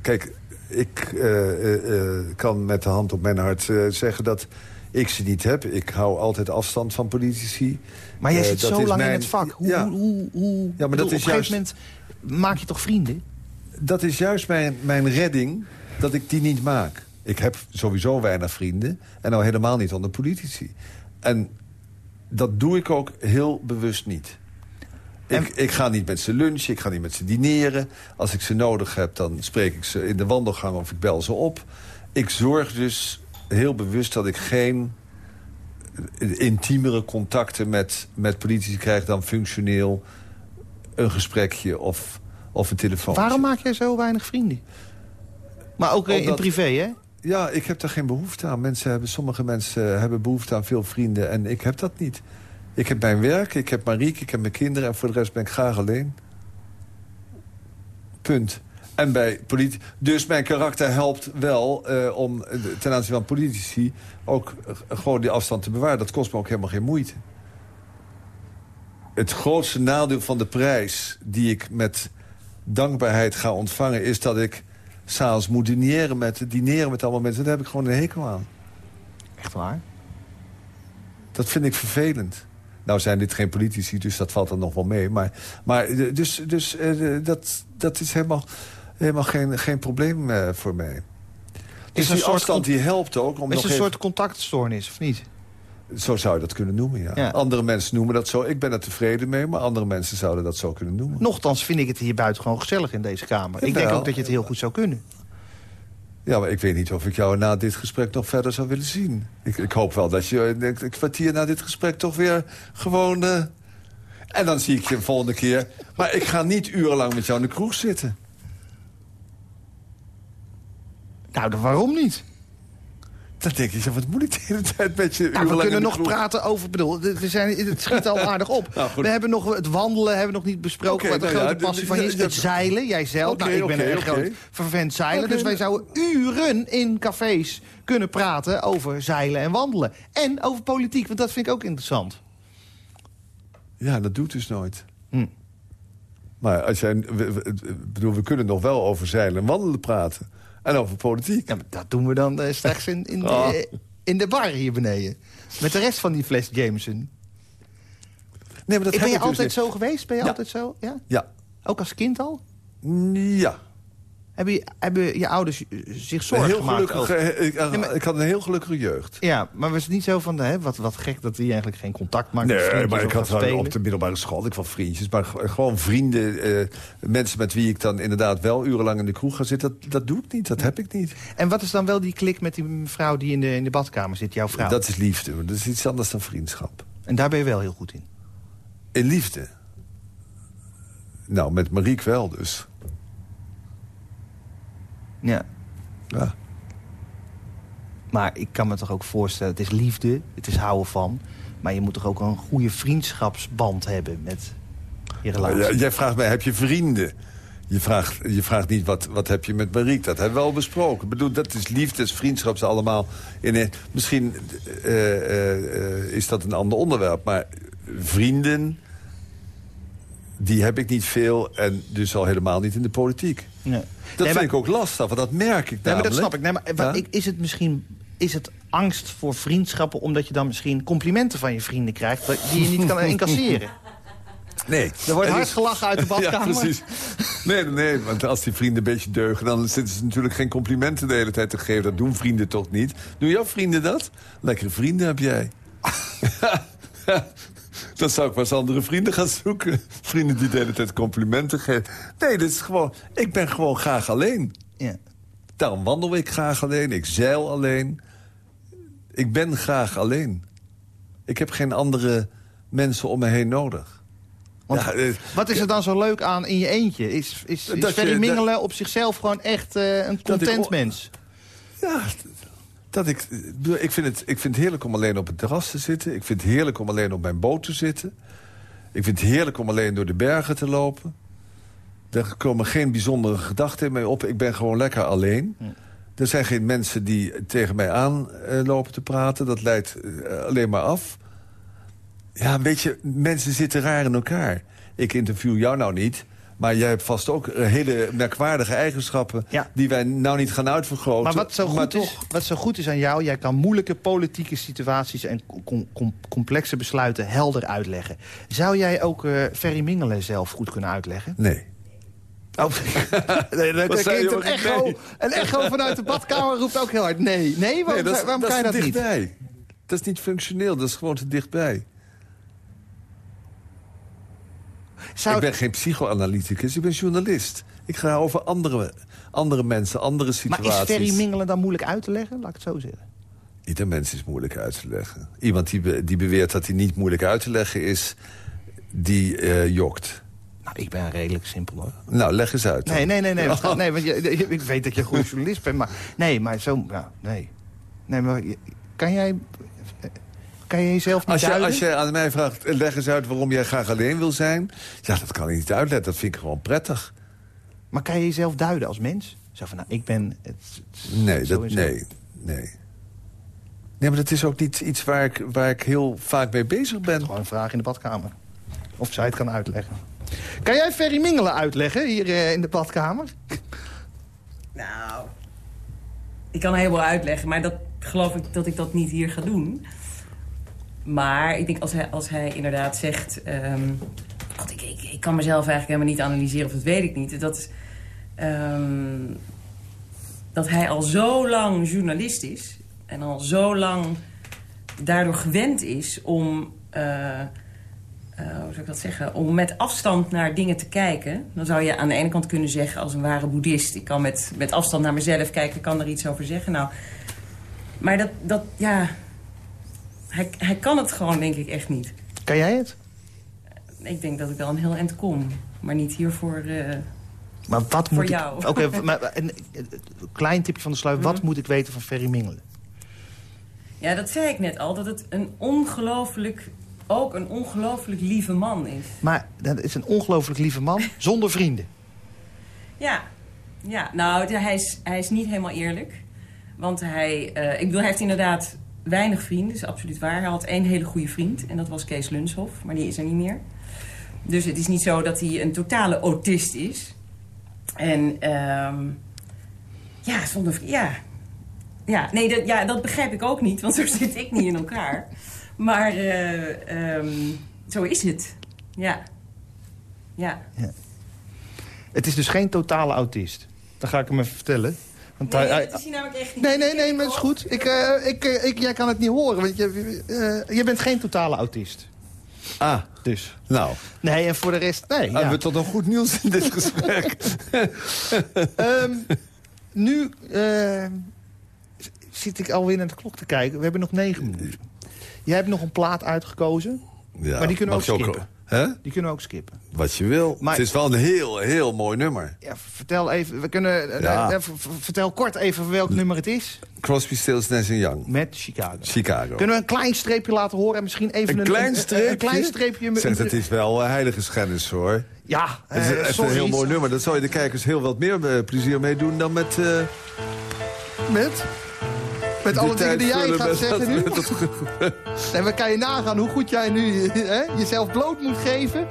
Kijk, ik eh, eh, eh, kan met de hand op mijn hart zeggen dat ik ze niet heb. Ik hou altijd afstand van politici. maar jij zit zo lang in het vak. Hoe, Ja. hoe, hoe, hoe- Ja, maar bedoel, dat op is een gegeven moment maak je toch vrienden? dat is juist mijn, mijn redding dat ik die niet maak. Ik heb sowieso weinig vrienden. En nou helemaal niet onder politici. En dat doe ik ook heel bewust niet. En- Ik, ik ga niet met ze lunchen, ik ga niet met ze dineren. Als ik ze nodig heb, dan spreek ik ze in de wandelgang of ik bel ze op. Ik zorg dus heel bewust dat ik geen intiemere contacten met, met politici krijg... dan functioneel een gesprekje of, of een telefoon. Waarom maak jij zo weinig vrienden? Maar ook eh, in privé, hè? Ja, ik heb daar geen behoefte aan. Mensen hebben, sommige mensen hebben behoefte aan veel vrienden en ik heb dat niet. Ik heb mijn werk, ik heb Marieke, ik heb mijn kinderen... en voor de rest ben ik graag alleen. Punt. En bij politici... Dus mijn karakter helpt wel eh, om eh, ten aanzien van politici... ook eh, gewoon die afstand te bewaren. Dat kost me ook helemaal geen moeite. Het grootste nadeel van de prijs die ik met dankbaarheid ga ontvangen... is dat ik s'avonds moet dineren met, dineren met allemaal mensen. Daar heb ik gewoon een hekel aan. Echt waar? Dat vind ik vervelend. Nou zijn dit geen politici, dus dat valt er nog wel mee. Maar, maar eh, dus, dus eh, dat, dat is helemaal, helemaal geen, geen probleem eh, voor mij. Dus een die soort afstand die helpt ook. Om Is nog het een even- soort contactstoornis, of niet? Zo zou je dat kunnen noemen, ja. Ja. Andere mensen noemen dat zo. Ik ben er tevreden mee, maar andere mensen zouden dat zo kunnen noemen. Nochtans vind ik het hier buiten gewoon gezellig in deze kamer. Ik denk ook dat je het heel goed zou kunnen. Ja, maar ik weet niet of ik jou na dit gesprek nog verder zou willen zien. Ik, ik hoop wel dat je een, een kwartier na dit gesprek toch weer gewoon... eh, En dan zie ik je de volgende keer. Maar ik ga niet urenlang met jou in de kroeg zitten. Nou, waarom niet? Dan denk je, zo, wat moet ik de hele tijd met je Nou, we kunnen nog praten over... bedoel, we zijn, het schiet al aardig op. Nou, we hebben nog het wandelen hebben we nog niet besproken... Oké, wat de nou grote passie van je is. Het zeilen, jij zeilt. Nou, ik ben oké, een groot vervent zeilen. Dus wij zouden uren in cafés kunnen praten over zeilen en wandelen. En over politiek, want dat vind ik ook interessant. Ja, dat doet dus nooit. Hm. Maar als jij, we, bedoel, we kunnen nog wel over zeilen en wandelen praten. En over politiek. Ja, maar dat doen we dan eh, straks in, in, de, Ah. in de bar hier beneden. Met de rest van die fles Jameson. Nee, maar dat ben je dus altijd niet. zo geweest? Ben je Ja. altijd zo? Ja? Ja. Ook als kind al? Ja. Hebben je, hebben je ouders zich zorgen Heel gemaakt gelukkig, ik, Nee, maar- ik had een heel gelukkige jeugd. Ja, maar was het niet zo van, hè, wat, wat gek dat hij eigenlijk geen contact maakt Nee, maar ik had wel op de middelbare school ik wel vriendjes. Maar gewoon vrienden, eh, mensen met wie ik dan inderdaad wel urenlang in de kroeg ga zitten. Dat, dat doe ik niet, dat heb ik niet. En wat is dan wel die klik met die mevrouw die in de, in de badkamer zit, jouw vrouw? Dat is liefde, dat is iets anders dan vriendschap. En daar ben je wel heel goed in. In liefde? Nou, met Mariek wel dus. Ja. Ja. Maar ik kan me toch ook voorstellen, het is liefde, het is houden van... maar je moet toch ook een goede vriendschapsband hebben met je relatie? Jij vraagt mij, heb je vrienden? Je vraagt, je vraagt niet, wat, wat heb je met Mariek? Dat hebben we al besproken. Ik bedoel, dat is liefde, is vriendschap, allemaal... In misschien eh, eh, eh, is dat een ander onderwerp, maar vrienden... die heb ik niet veel en dus al helemaal niet in de politiek. Nee. Dat Nee, vind maar- ik ook lastig, want dat merk ik Nee, maar dat namelijk. snap ik. Nee, maar, wat- Ja? ik- is het misschien is het angst voor vriendschappen... omdat je dan misschien complimenten van je vrienden krijgt... die je niet kan incasseren? Nee. Er wordt hard is- gelachen uit de badkamer. Ja, precies. Nee, nee, nee, want als die vrienden een beetje deugen... dan zitten ze natuurlijk geen complimenten de hele tijd te geven. Dat doen vrienden toch niet? Doen jouw vrienden dat? Lekkere vrienden heb jij. Dan zou ik maar eens andere vrienden gaan zoeken. Vrienden die de hele tijd complimenten geven. Nee, dat is gewoon... Ik ben gewoon graag alleen. Ja. Daarom wandel ik graag alleen. Ik zeil alleen. Ik ben graag alleen. Ik heb geen andere mensen om me heen nodig. Want Ja, eh, wat is er dan zo leuk aan in je eentje? Is, is, is Ferry Mingelen op zichzelf gewoon echt eh, een content mens? Ja, dat ik, ik, vind het, ik vind het heerlijk om alleen op het terras te zitten. Ik vind het heerlijk om alleen op mijn boot te zitten. Ik vind het heerlijk om alleen door de bergen te lopen. Er komen geen bijzondere gedachten in mij op. Ik ben gewoon lekker alleen. Er zijn geen mensen die tegen mij aanlopen lopen te praten. Dat leidt eh, alleen maar af. Ja, weet je, mensen zitten raar in elkaar. Ik interview jou nou niet... Maar jij hebt vast ook eh, hele merkwaardige eigenschappen... Ja. die wij nou niet gaan uitvergroten. Maar wat zo, goed toch- is, wat zo goed is aan jou... jij kan moeilijke politieke situaties en com- com- complexe besluiten helder uitleggen. Zou jij ook eh Ferry Mingelen zelf goed kunnen uitleggen? Nee. Oh, nee, dat Wat klinkt een echo. Nee. Een echo vanuit de badkamer roept ook heel hard nee. Nee, waarom, nee, dat is, waarom dat kan je dat niet? dichtbij. Dat is niet functioneel, dat is gewoon te dichtbij. Zou, Ik ben geen psychoanalyticus, ik ben journalist. Ik ga over andere, andere mensen, andere maar situaties. is Ferry Mingelen dan moeilijk uit te leggen? Laat ik het zo zeggen. Ieder mens is moeilijk uit te leggen. Iemand die, be- die beweert dat hij niet moeilijk uit te leggen is... die eh, jokt. Nou, ik ben redelijk simpel hoor. Nou, leg eens uit. dan. Nee, nee, nee, nee. nee want je, ik weet dat je een goede journalist bent, maar... Nee, maar zo... Nee. Nee, maar kan jij... Kan je jezelf niet Als je, duiden? als je aan mij vraagt, eh, leg eens uit waarom jij graag alleen wil zijn... ja, dat kan ik niet uitleggen, dat vind ik gewoon prettig. Maar kan je jezelf duiden als mens? Zo van, nou, ik ben... Het, het- Nee, dat, nee, nee. Nee, maar dat is ook niet iets waar ik, waar ik heel vaak mee bezig ben. Gewoon een vraag in de badkamer. Of zij het kan uitleggen. Kan jij Ferry Mingelen uitleggen hier eh, in de badkamer? Nou, ik kan een heleboel uitleggen, maar dat geloof ik dat ik dat niet hier ga doen. Maar ik denk als hij, als hij inderdaad zegt... ehm, God, ik, ik, ik kan mezelf eigenlijk helemaal niet analyseren of dat weet ik niet. Dat, is, ehm, dat hij al zo lang journalist is... en al zo lang daardoor gewend is om... eh, eh, hoe zou ik dat zeggen? Om met afstand naar dingen te kijken. Dan zou je aan de ene kant kunnen zeggen als een ware boeddhist... ik kan met, met afstand naar mezelf kijken, ik kan er iets over zeggen. Nou, maar dat, dat ja... Hij, hij kan het gewoon, denk ik, echt niet. Kan jij het? Ik denk dat ik wel een heel eind kom. Maar niet hiervoor... eh Maar wat Voor moet jou. Ik, Oké, maar een, een klein tipje van de sluier. Wat moet ik weten van Ferry Mingelen? Ja, dat zei ik net al. Dat het een ongelooflijk... Ook een ongelooflijk lieve man is. Maar dat is een ongelooflijk lieve man zonder vrienden. Ja, ja. nou, hij is, hij is niet helemaal eerlijk. Want hij, eh, ik bedoel, hij heeft inderdaad weinig vrienden, dat is absoluut waar. Hij had één hele goede vriend en dat was Kees Lunshoff, maar die is er niet meer. Dus het is niet zo dat hij een totale autist is. En ehm, ja, zonder ja. Ja, nee, dat, ja, dat begrijp ik ook niet, want zo zit ik niet in elkaar. Maar ehm, zo is het. Ja. Ja. Het is dus geen totale autist. Dan ga ik hem even vertellen. Want Nee, hij- hij- dat is hij namelijk echt niet. nee, nee, nee, maar het is goed. Ik, eh, ik, eh, ik, jij kan het niet horen, want je, eh, je bent geen totale autist. Ah, Dus. nou. Nee, en voor de rest... Nee, Hebben ja. we toch nog goed nieuws in dit gesprek? Ehm, nu eh, z- zit ik alweer naar de klok te kijken. We hebben nog negen minuten. Jij hebt nog een plaat uitgekozen. Ja, Maar die kunnen we ook skippen. Die kunnen we ook skippen. Wat je wil. Maar- Het is wel een heel, heel mooi nummer. Ja, vertel even, we kunnen, eh, Ja. eh, v- vertel kort even welk nummer het is. Crosby, Stills, Nash Young. Met Chicago. Chicago. Kunnen we een klein streepje laten horen en misschien even Een een, klein streepje? Een, klein streepje. Zeg, dat is wel eh, heilige schennis, hoor. Ja, Het is eh, echt sorry. een heel mooi nummer. Daar zou je de kijkers heel wat meer eh, plezier mee doen dan met... eh, Met? Met alle dingen die jij gaat zeggen nu? En we kan je nagaan hoe goed jij nu hè, jezelf bloot moet geven.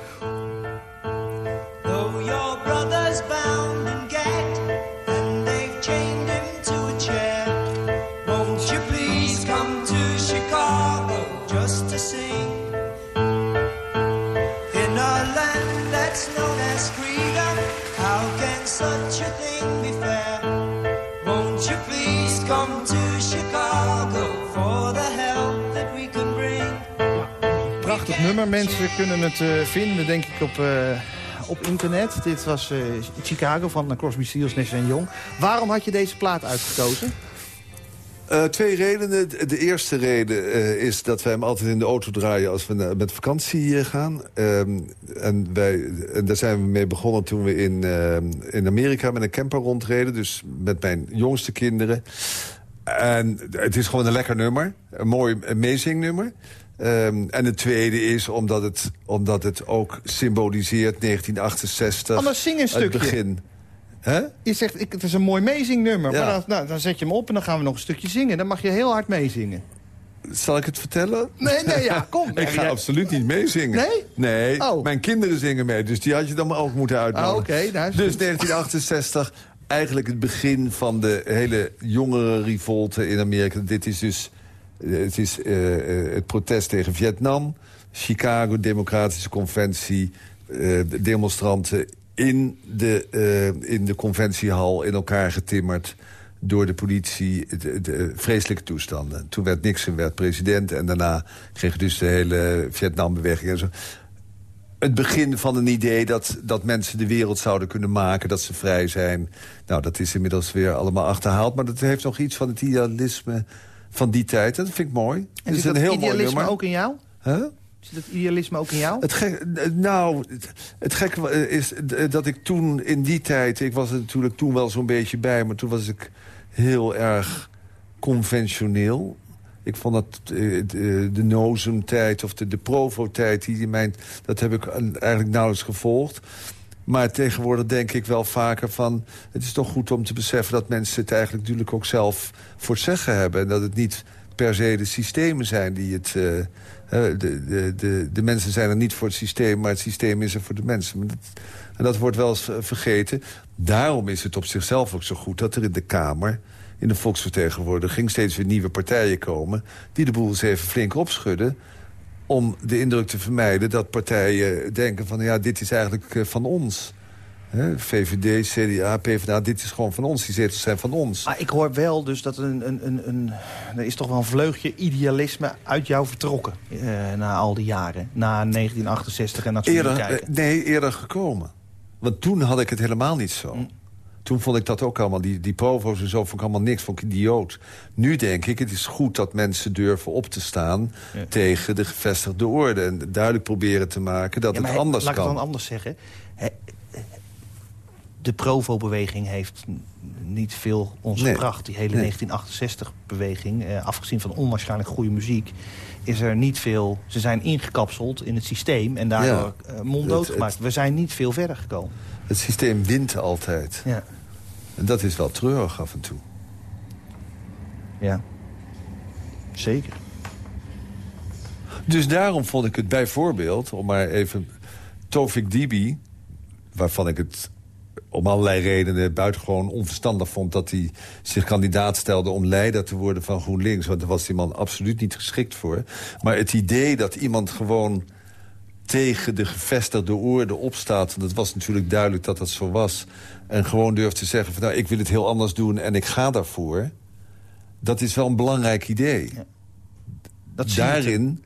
Nummer. Mensen kunnen het eh, vinden, denk ik, op, eh, op internet. Dit was eh, Chicago van Crosby, Stills, Nash Young. Waarom had je deze plaat uitgekozen? Twee redenen. De- eerste reden is dat wij hem altijd in de auto draaien als we met vakantie eh, gaan. Ehm, en, wij, daar zijn we mee begonnen toen we in, in Amerika met een camper rondreden. Dus met mijn jongste kinderen. En het is gewoon een lekker nummer. Een mooi amazing nummer. Ehm, en het tweede is omdat het, omdat het ook symboliseert 1968. Anders zing een Het stukje. begin. Hè? Je zegt, ik, het is een mooi meezing nummer. Ja. Maar dan, nou, dan zet je hem op en dan gaan we nog een stukje zingen. Dan mag je heel hard meezingen. Zal ik het vertellen? Nee, nee, ja, kom. Ik ga Ja, absoluut niet meezingen. Nee? Nee, Oh. mijn kinderen zingen mee, dus die had je dan ook moeten uitnodigen. Ah, oké, nou dus goed. 1968, eigenlijk het begin van de hele jongere revolte in Amerika. Dit is dus het, is, eh, eh, het protest tegen Vietnam. Chicago, Democratische Conventie, eh, de demonstranten in de, in de conventiehal in elkaar getimmerd door de politie, de, vreselijke toestanden. Toen werd Nixon werd president en daarna kreeg dus de hele Vietnambeweging en zo. Het begin van een idee dat, dat mensen de wereld zouden kunnen maken, dat ze vrij zijn. Nou, dat is inmiddels weer allemaal achterhaald, maar dat heeft nog iets van het idealisme van die tijd. Dat vind ik mooi. En is een dat heel mooi nummer. ook in jou? Huh? Zit dat idealisme ook in jou? Het gek, nou, het, het gekke is dat ik toen in die tijd... ik was er natuurlijk toen wel zo'n beetje bij... maar toen was ik heel erg conventioneel. Ik vond dat eh, de, de Nozem-tijd of de, de Provo-tijd... Die in mijn, dat heb ik eigenlijk nauwelijks gevolgd. Maar tegenwoordig denk ik wel vaker van... het is toch goed om te beseffen dat mensen het eigenlijk natuurlijk ook zelf voor zeggen hebben. En dat het niet per se de systemen zijn die het... eh, de, de, de, de mensen zijn er niet voor het systeem, maar het systeem is er voor de mensen. Maar dat, en dat wordt wel eens eh, vergeten. Daarom is het op zichzelf ook zo goed dat er in de Kamer... in de volksvertegenwoordiging steeds weer nieuwe partijen komen... die de boel eens even flink opschudden om de indruk te vermijden dat partijen denken van... ja, dit is eigenlijk eh, van ons. VVD, CDA, PvdA, dit is gewoon van ons. Die zetels zijn van ons. Maar ik hoor wel dus dat een, een, een, een, er is toch wel een vleugje idealisme uit jou vertrokken. eh, na al die jaren. Na 1968 en dat soort Eerder, dingen eh, kijken. nee, eerder gekomen. Want toen had ik het helemaal niet zo. Mm. Toen vond ik dat ook allemaal, die, die provo's en zo, vond ik allemaal niks, vond ik idioot. Nu denk ik, het is goed dat mensen durven op te staan... Ja. tegen de gevestigde orde. En duidelijk proberen te maken dat Ja, maar het anders laat ik kan. het dan anders zeggen. De Provo-beweging heeft niet veel ons Nee. gebracht. Die hele Nee. 1968-beweging, eh, afgezien van onwaarschijnlijk goede muziek... is er niet veel... Ze zijn ingekapseld in het systeem en daardoor eh monddood gemaakt. We zijn niet veel verder gekomen. Het systeem wint altijd. Ja. En dat is wel treurig af en toe. ja. Zeker. Dus daarom vond ik het bijvoorbeeld, om maar even... Tovik Dibi, waarvan ik het om allerlei redenen buitengewoon onverstandig vond... dat hij zich kandidaat stelde om leider te worden van GroenLinks. Want daar was die man absoluut niet geschikt voor. Maar het idee dat iemand gewoon tegen de gevestigde orde opstaat... dat was natuurlijk duidelijk dat dat zo was... en gewoon durft te zeggen van nou, ik wil het heel anders doen en ik ga daarvoor... dat is wel een belangrijk idee. Dat Daarin,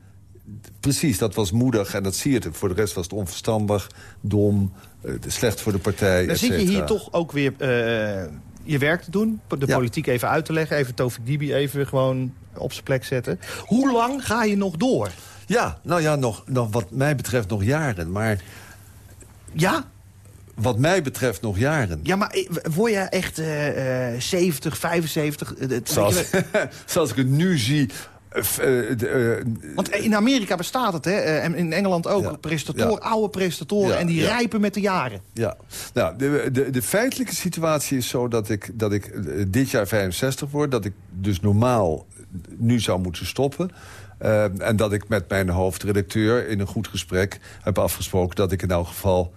precies, dat was moedig en dat zie je. het. Voor de rest was het onverstandig, dom, eh, slecht voor de partij, Dan zit je hier toch ook weer eh, je werk te doen. De Ja. politiek even uit te leggen. Even Tovik Dibi even gewoon op zijn plek zetten. Hoe lang ga je nog door? Ja, nou ja, nog, nog, wat mij betreft nog jaren. Maar Ja? wat mij betreft nog jaren. Ja, maar word je echt eh, 70, 75? eh, het- Zoals, zoals ik het nu zie... eh, eh, eh, Want in Amerika bestaat het, hè? En in Engeland ook. Ja. Presentatoren, Ja. oude presentatoren. Ja, En die rijpen met de jaren. Ja, nou, de, de, de feitelijke situatie is zo dat ik, dat ik dit jaar 65 word. Dat ik dus normaal nu zou moeten stoppen. Eh, en dat ik met mijn hoofdredacteur in een goed gesprek heb afgesproken... dat ik in elk geval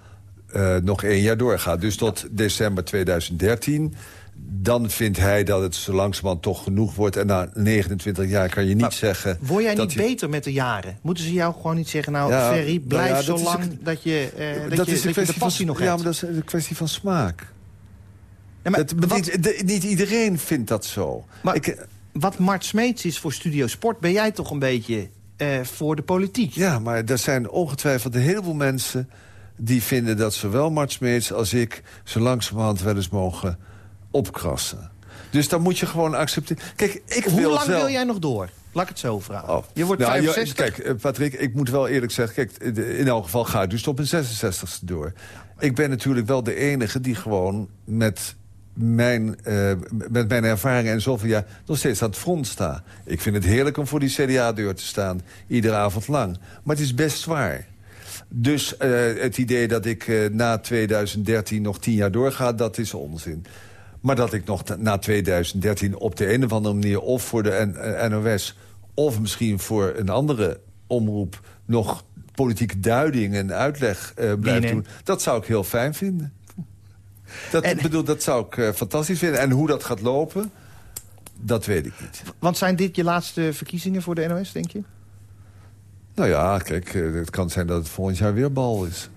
eh, nog één jaar doorga. Dus tot december 2013. Dan vindt hij dat het zo langzamerhand toch genoeg wordt. En na 29 jaar kan je niet Maar zeggen... Word jij dat niet je- beter met de jaren? Moeten ze jou gewoon niet zeggen... nou, Ja, Ferry, nou blijf ja, zo lang een- dat je, eh, dat dat je, is een dat je de kwestie passie van, nog Ja, hebt? maar dat is een kwestie van smaak. Ja, maar Dat- wat- niet, de- niet iedereen vindt dat zo. Maar- ik, Wat Mart Smeets is voor Studio Sport... ben jij toch een beetje eh, voor de politiek? ja, maar er zijn ongetwijfeld een heleboel mensen... die vinden dat zowel Mart Smeets als ik... zo langzamerhand wel eens mogen opkrassen. Dus dan moet je gewoon accepteren. Kijk, ik Hoe wil lang zelf... wil jij nog door? Laat ik het zo vragen. Oh. Je wordt Nou, 65. kijk, eh, Patrick, ik moet wel eerlijk zeggen... Kijk, de- in elk geval ga ik dus tot mijn 66ste door. Ik ben natuurlijk wel de enige die gewoon met mijn, eh, met mijn ervaring en zoveel jaar... nog steeds aan het front sta. Ik vind het heerlijk om voor die CDA-deur te staan. Iedere avond lang. Maar het is best zwaar. Dus eh, het idee dat ik eh, na 2013 nog tien jaar doorga, dat is onzin. Maar dat ik nog na 2013 op de een of andere manier... of voor de N- NOS of misschien voor een andere omroep... nog politieke duiding en uitleg blijf doen... dat zou ik heel fijn vinden. Dat, En- bedoel, dat zou ik eh, fantastisch vinden. En hoe dat gaat lopen, dat weet ik niet. Want zijn dit je laatste verkiezingen voor de NOS, denk je? Nou ja, kijk, eh, het kan zijn dat het volgend jaar weer bal is.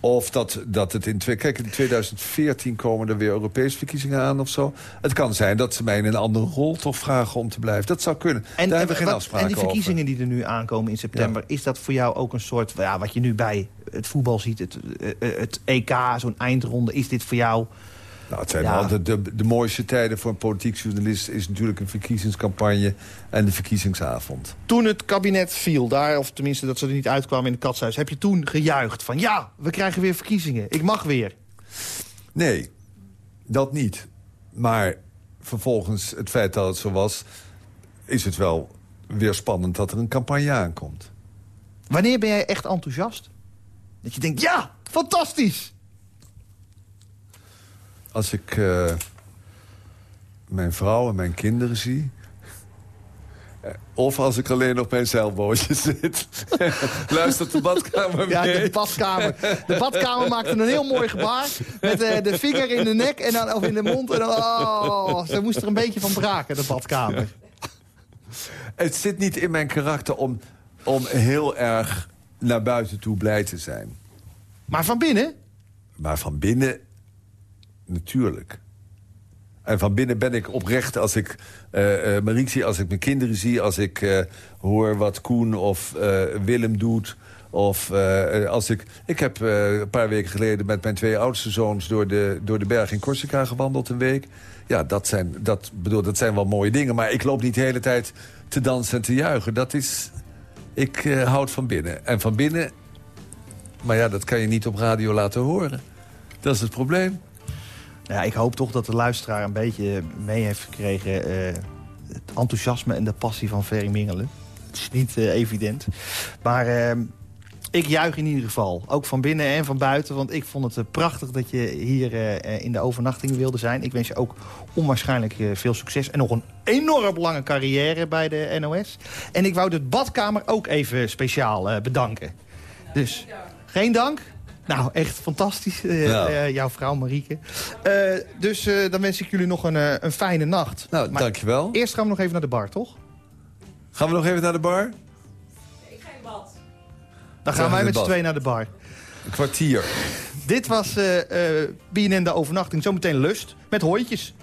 Of dat, dat het in... Kijk, in 2014 komen er weer Europese verkiezingen aan of zo. Het kan zijn dat ze mij in een andere rol toch vragen om te blijven. Dat zou kunnen. Daar hebben we geen wat- afspraken En die verkiezingen die er nu aankomen in september... is dat voor jou ook een soort... Ja, wat je nu bij het voetbal ziet, het, eh, eh, het EK, zo'n eindronde... is dit voor jou... Nou, het zijn Ja. de, de, de mooiste tijden voor een politiek journalist... is natuurlijk een verkiezingscampagne en de verkiezingsavond. Toen het kabinet viel, daar, of tenminste dat ze er niet uitkwamen in het katshuis... heb je toen gejuicht van ja, we krijgen weer verkiezingen. Ik mag weer. Nee, dat niet. Maar vervolgens, het feit dat het zo was... is het wel weer spannend dat er een campagne aankomt. Wanneer ben jij echt enthousiast? Dat je denkt, ja, fantastisch. Als ik eh, mijn vrouw en mijn kinderen zie... eh, Of als ik alleen op mijn zeilbootje zit. Luistert de badkamer Ja, mee. de badkamer. De badkamer maakte een heel mooi gebaar. Met eh, de vinger in de nek en dan, of in de mond. En dan, oh, ze moest er een beetje van braken, de badkamer. Het zit niet in mijn karakter om, om heel erg naar buiten toe blij te zijn. Maar van binnen? Maar van binnen, natuurlijk. En van binnen ben ik oprecht als ik Mariek zie, als ik mijn kinderen zie... als ik eh, hoor wat Koen of Willem doet... Of als ik... Ik heb een paar weken geleden met mijn twee oudste zoons... door de, door de berg in Corsica gewandeld een week. Ja, dat zijn, dat, bedoel, dat zijn wel mooie dingen. Maar ik loop niet de hele tijd te dansen en te juichen. Dat is... Ik houd van binnen. En van binnen... Maar ja, dat kan je niet op radio laten horen. Dat is het probleem. Ja, ik hoop toch dat de luisteraar een beetje mee heeft gekregen... eh, het enthousiasme en de passie van Ferry Mingelen. Het is niet eh, evident. Maar eh, ik juich in ieder geval. Ook van binnen en van buiten. Want ik vond het prachtig dat je hier in de overnachting wilde zijn. Ik wens je ook onwaarschijnlijk veel succes. En nog een enorm lange carrière bij de NOS. En ik wou de badkamer ook even speciaal bedanken. Dus, geen dank. Nou, echt fantastisch. eh, Ja. eh, jouw vrouw Marieke. Eh, dus eh, dan wens ik jullie nog een, eh, een fijne nacht. Nou, Maar dankjewel. Eerst gaan we nog even naar de bar, toch? Gaan we nog even naar de bar? Ik ga in bad. Dan gaan wij met z'n tweeën naar de bar. Een kwartier. Dit was eh eh BNN de overnachting. Zometeen lust met hooitjes.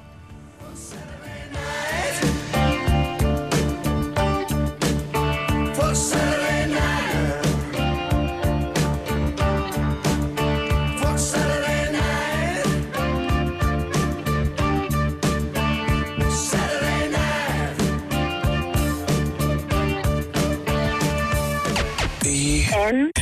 born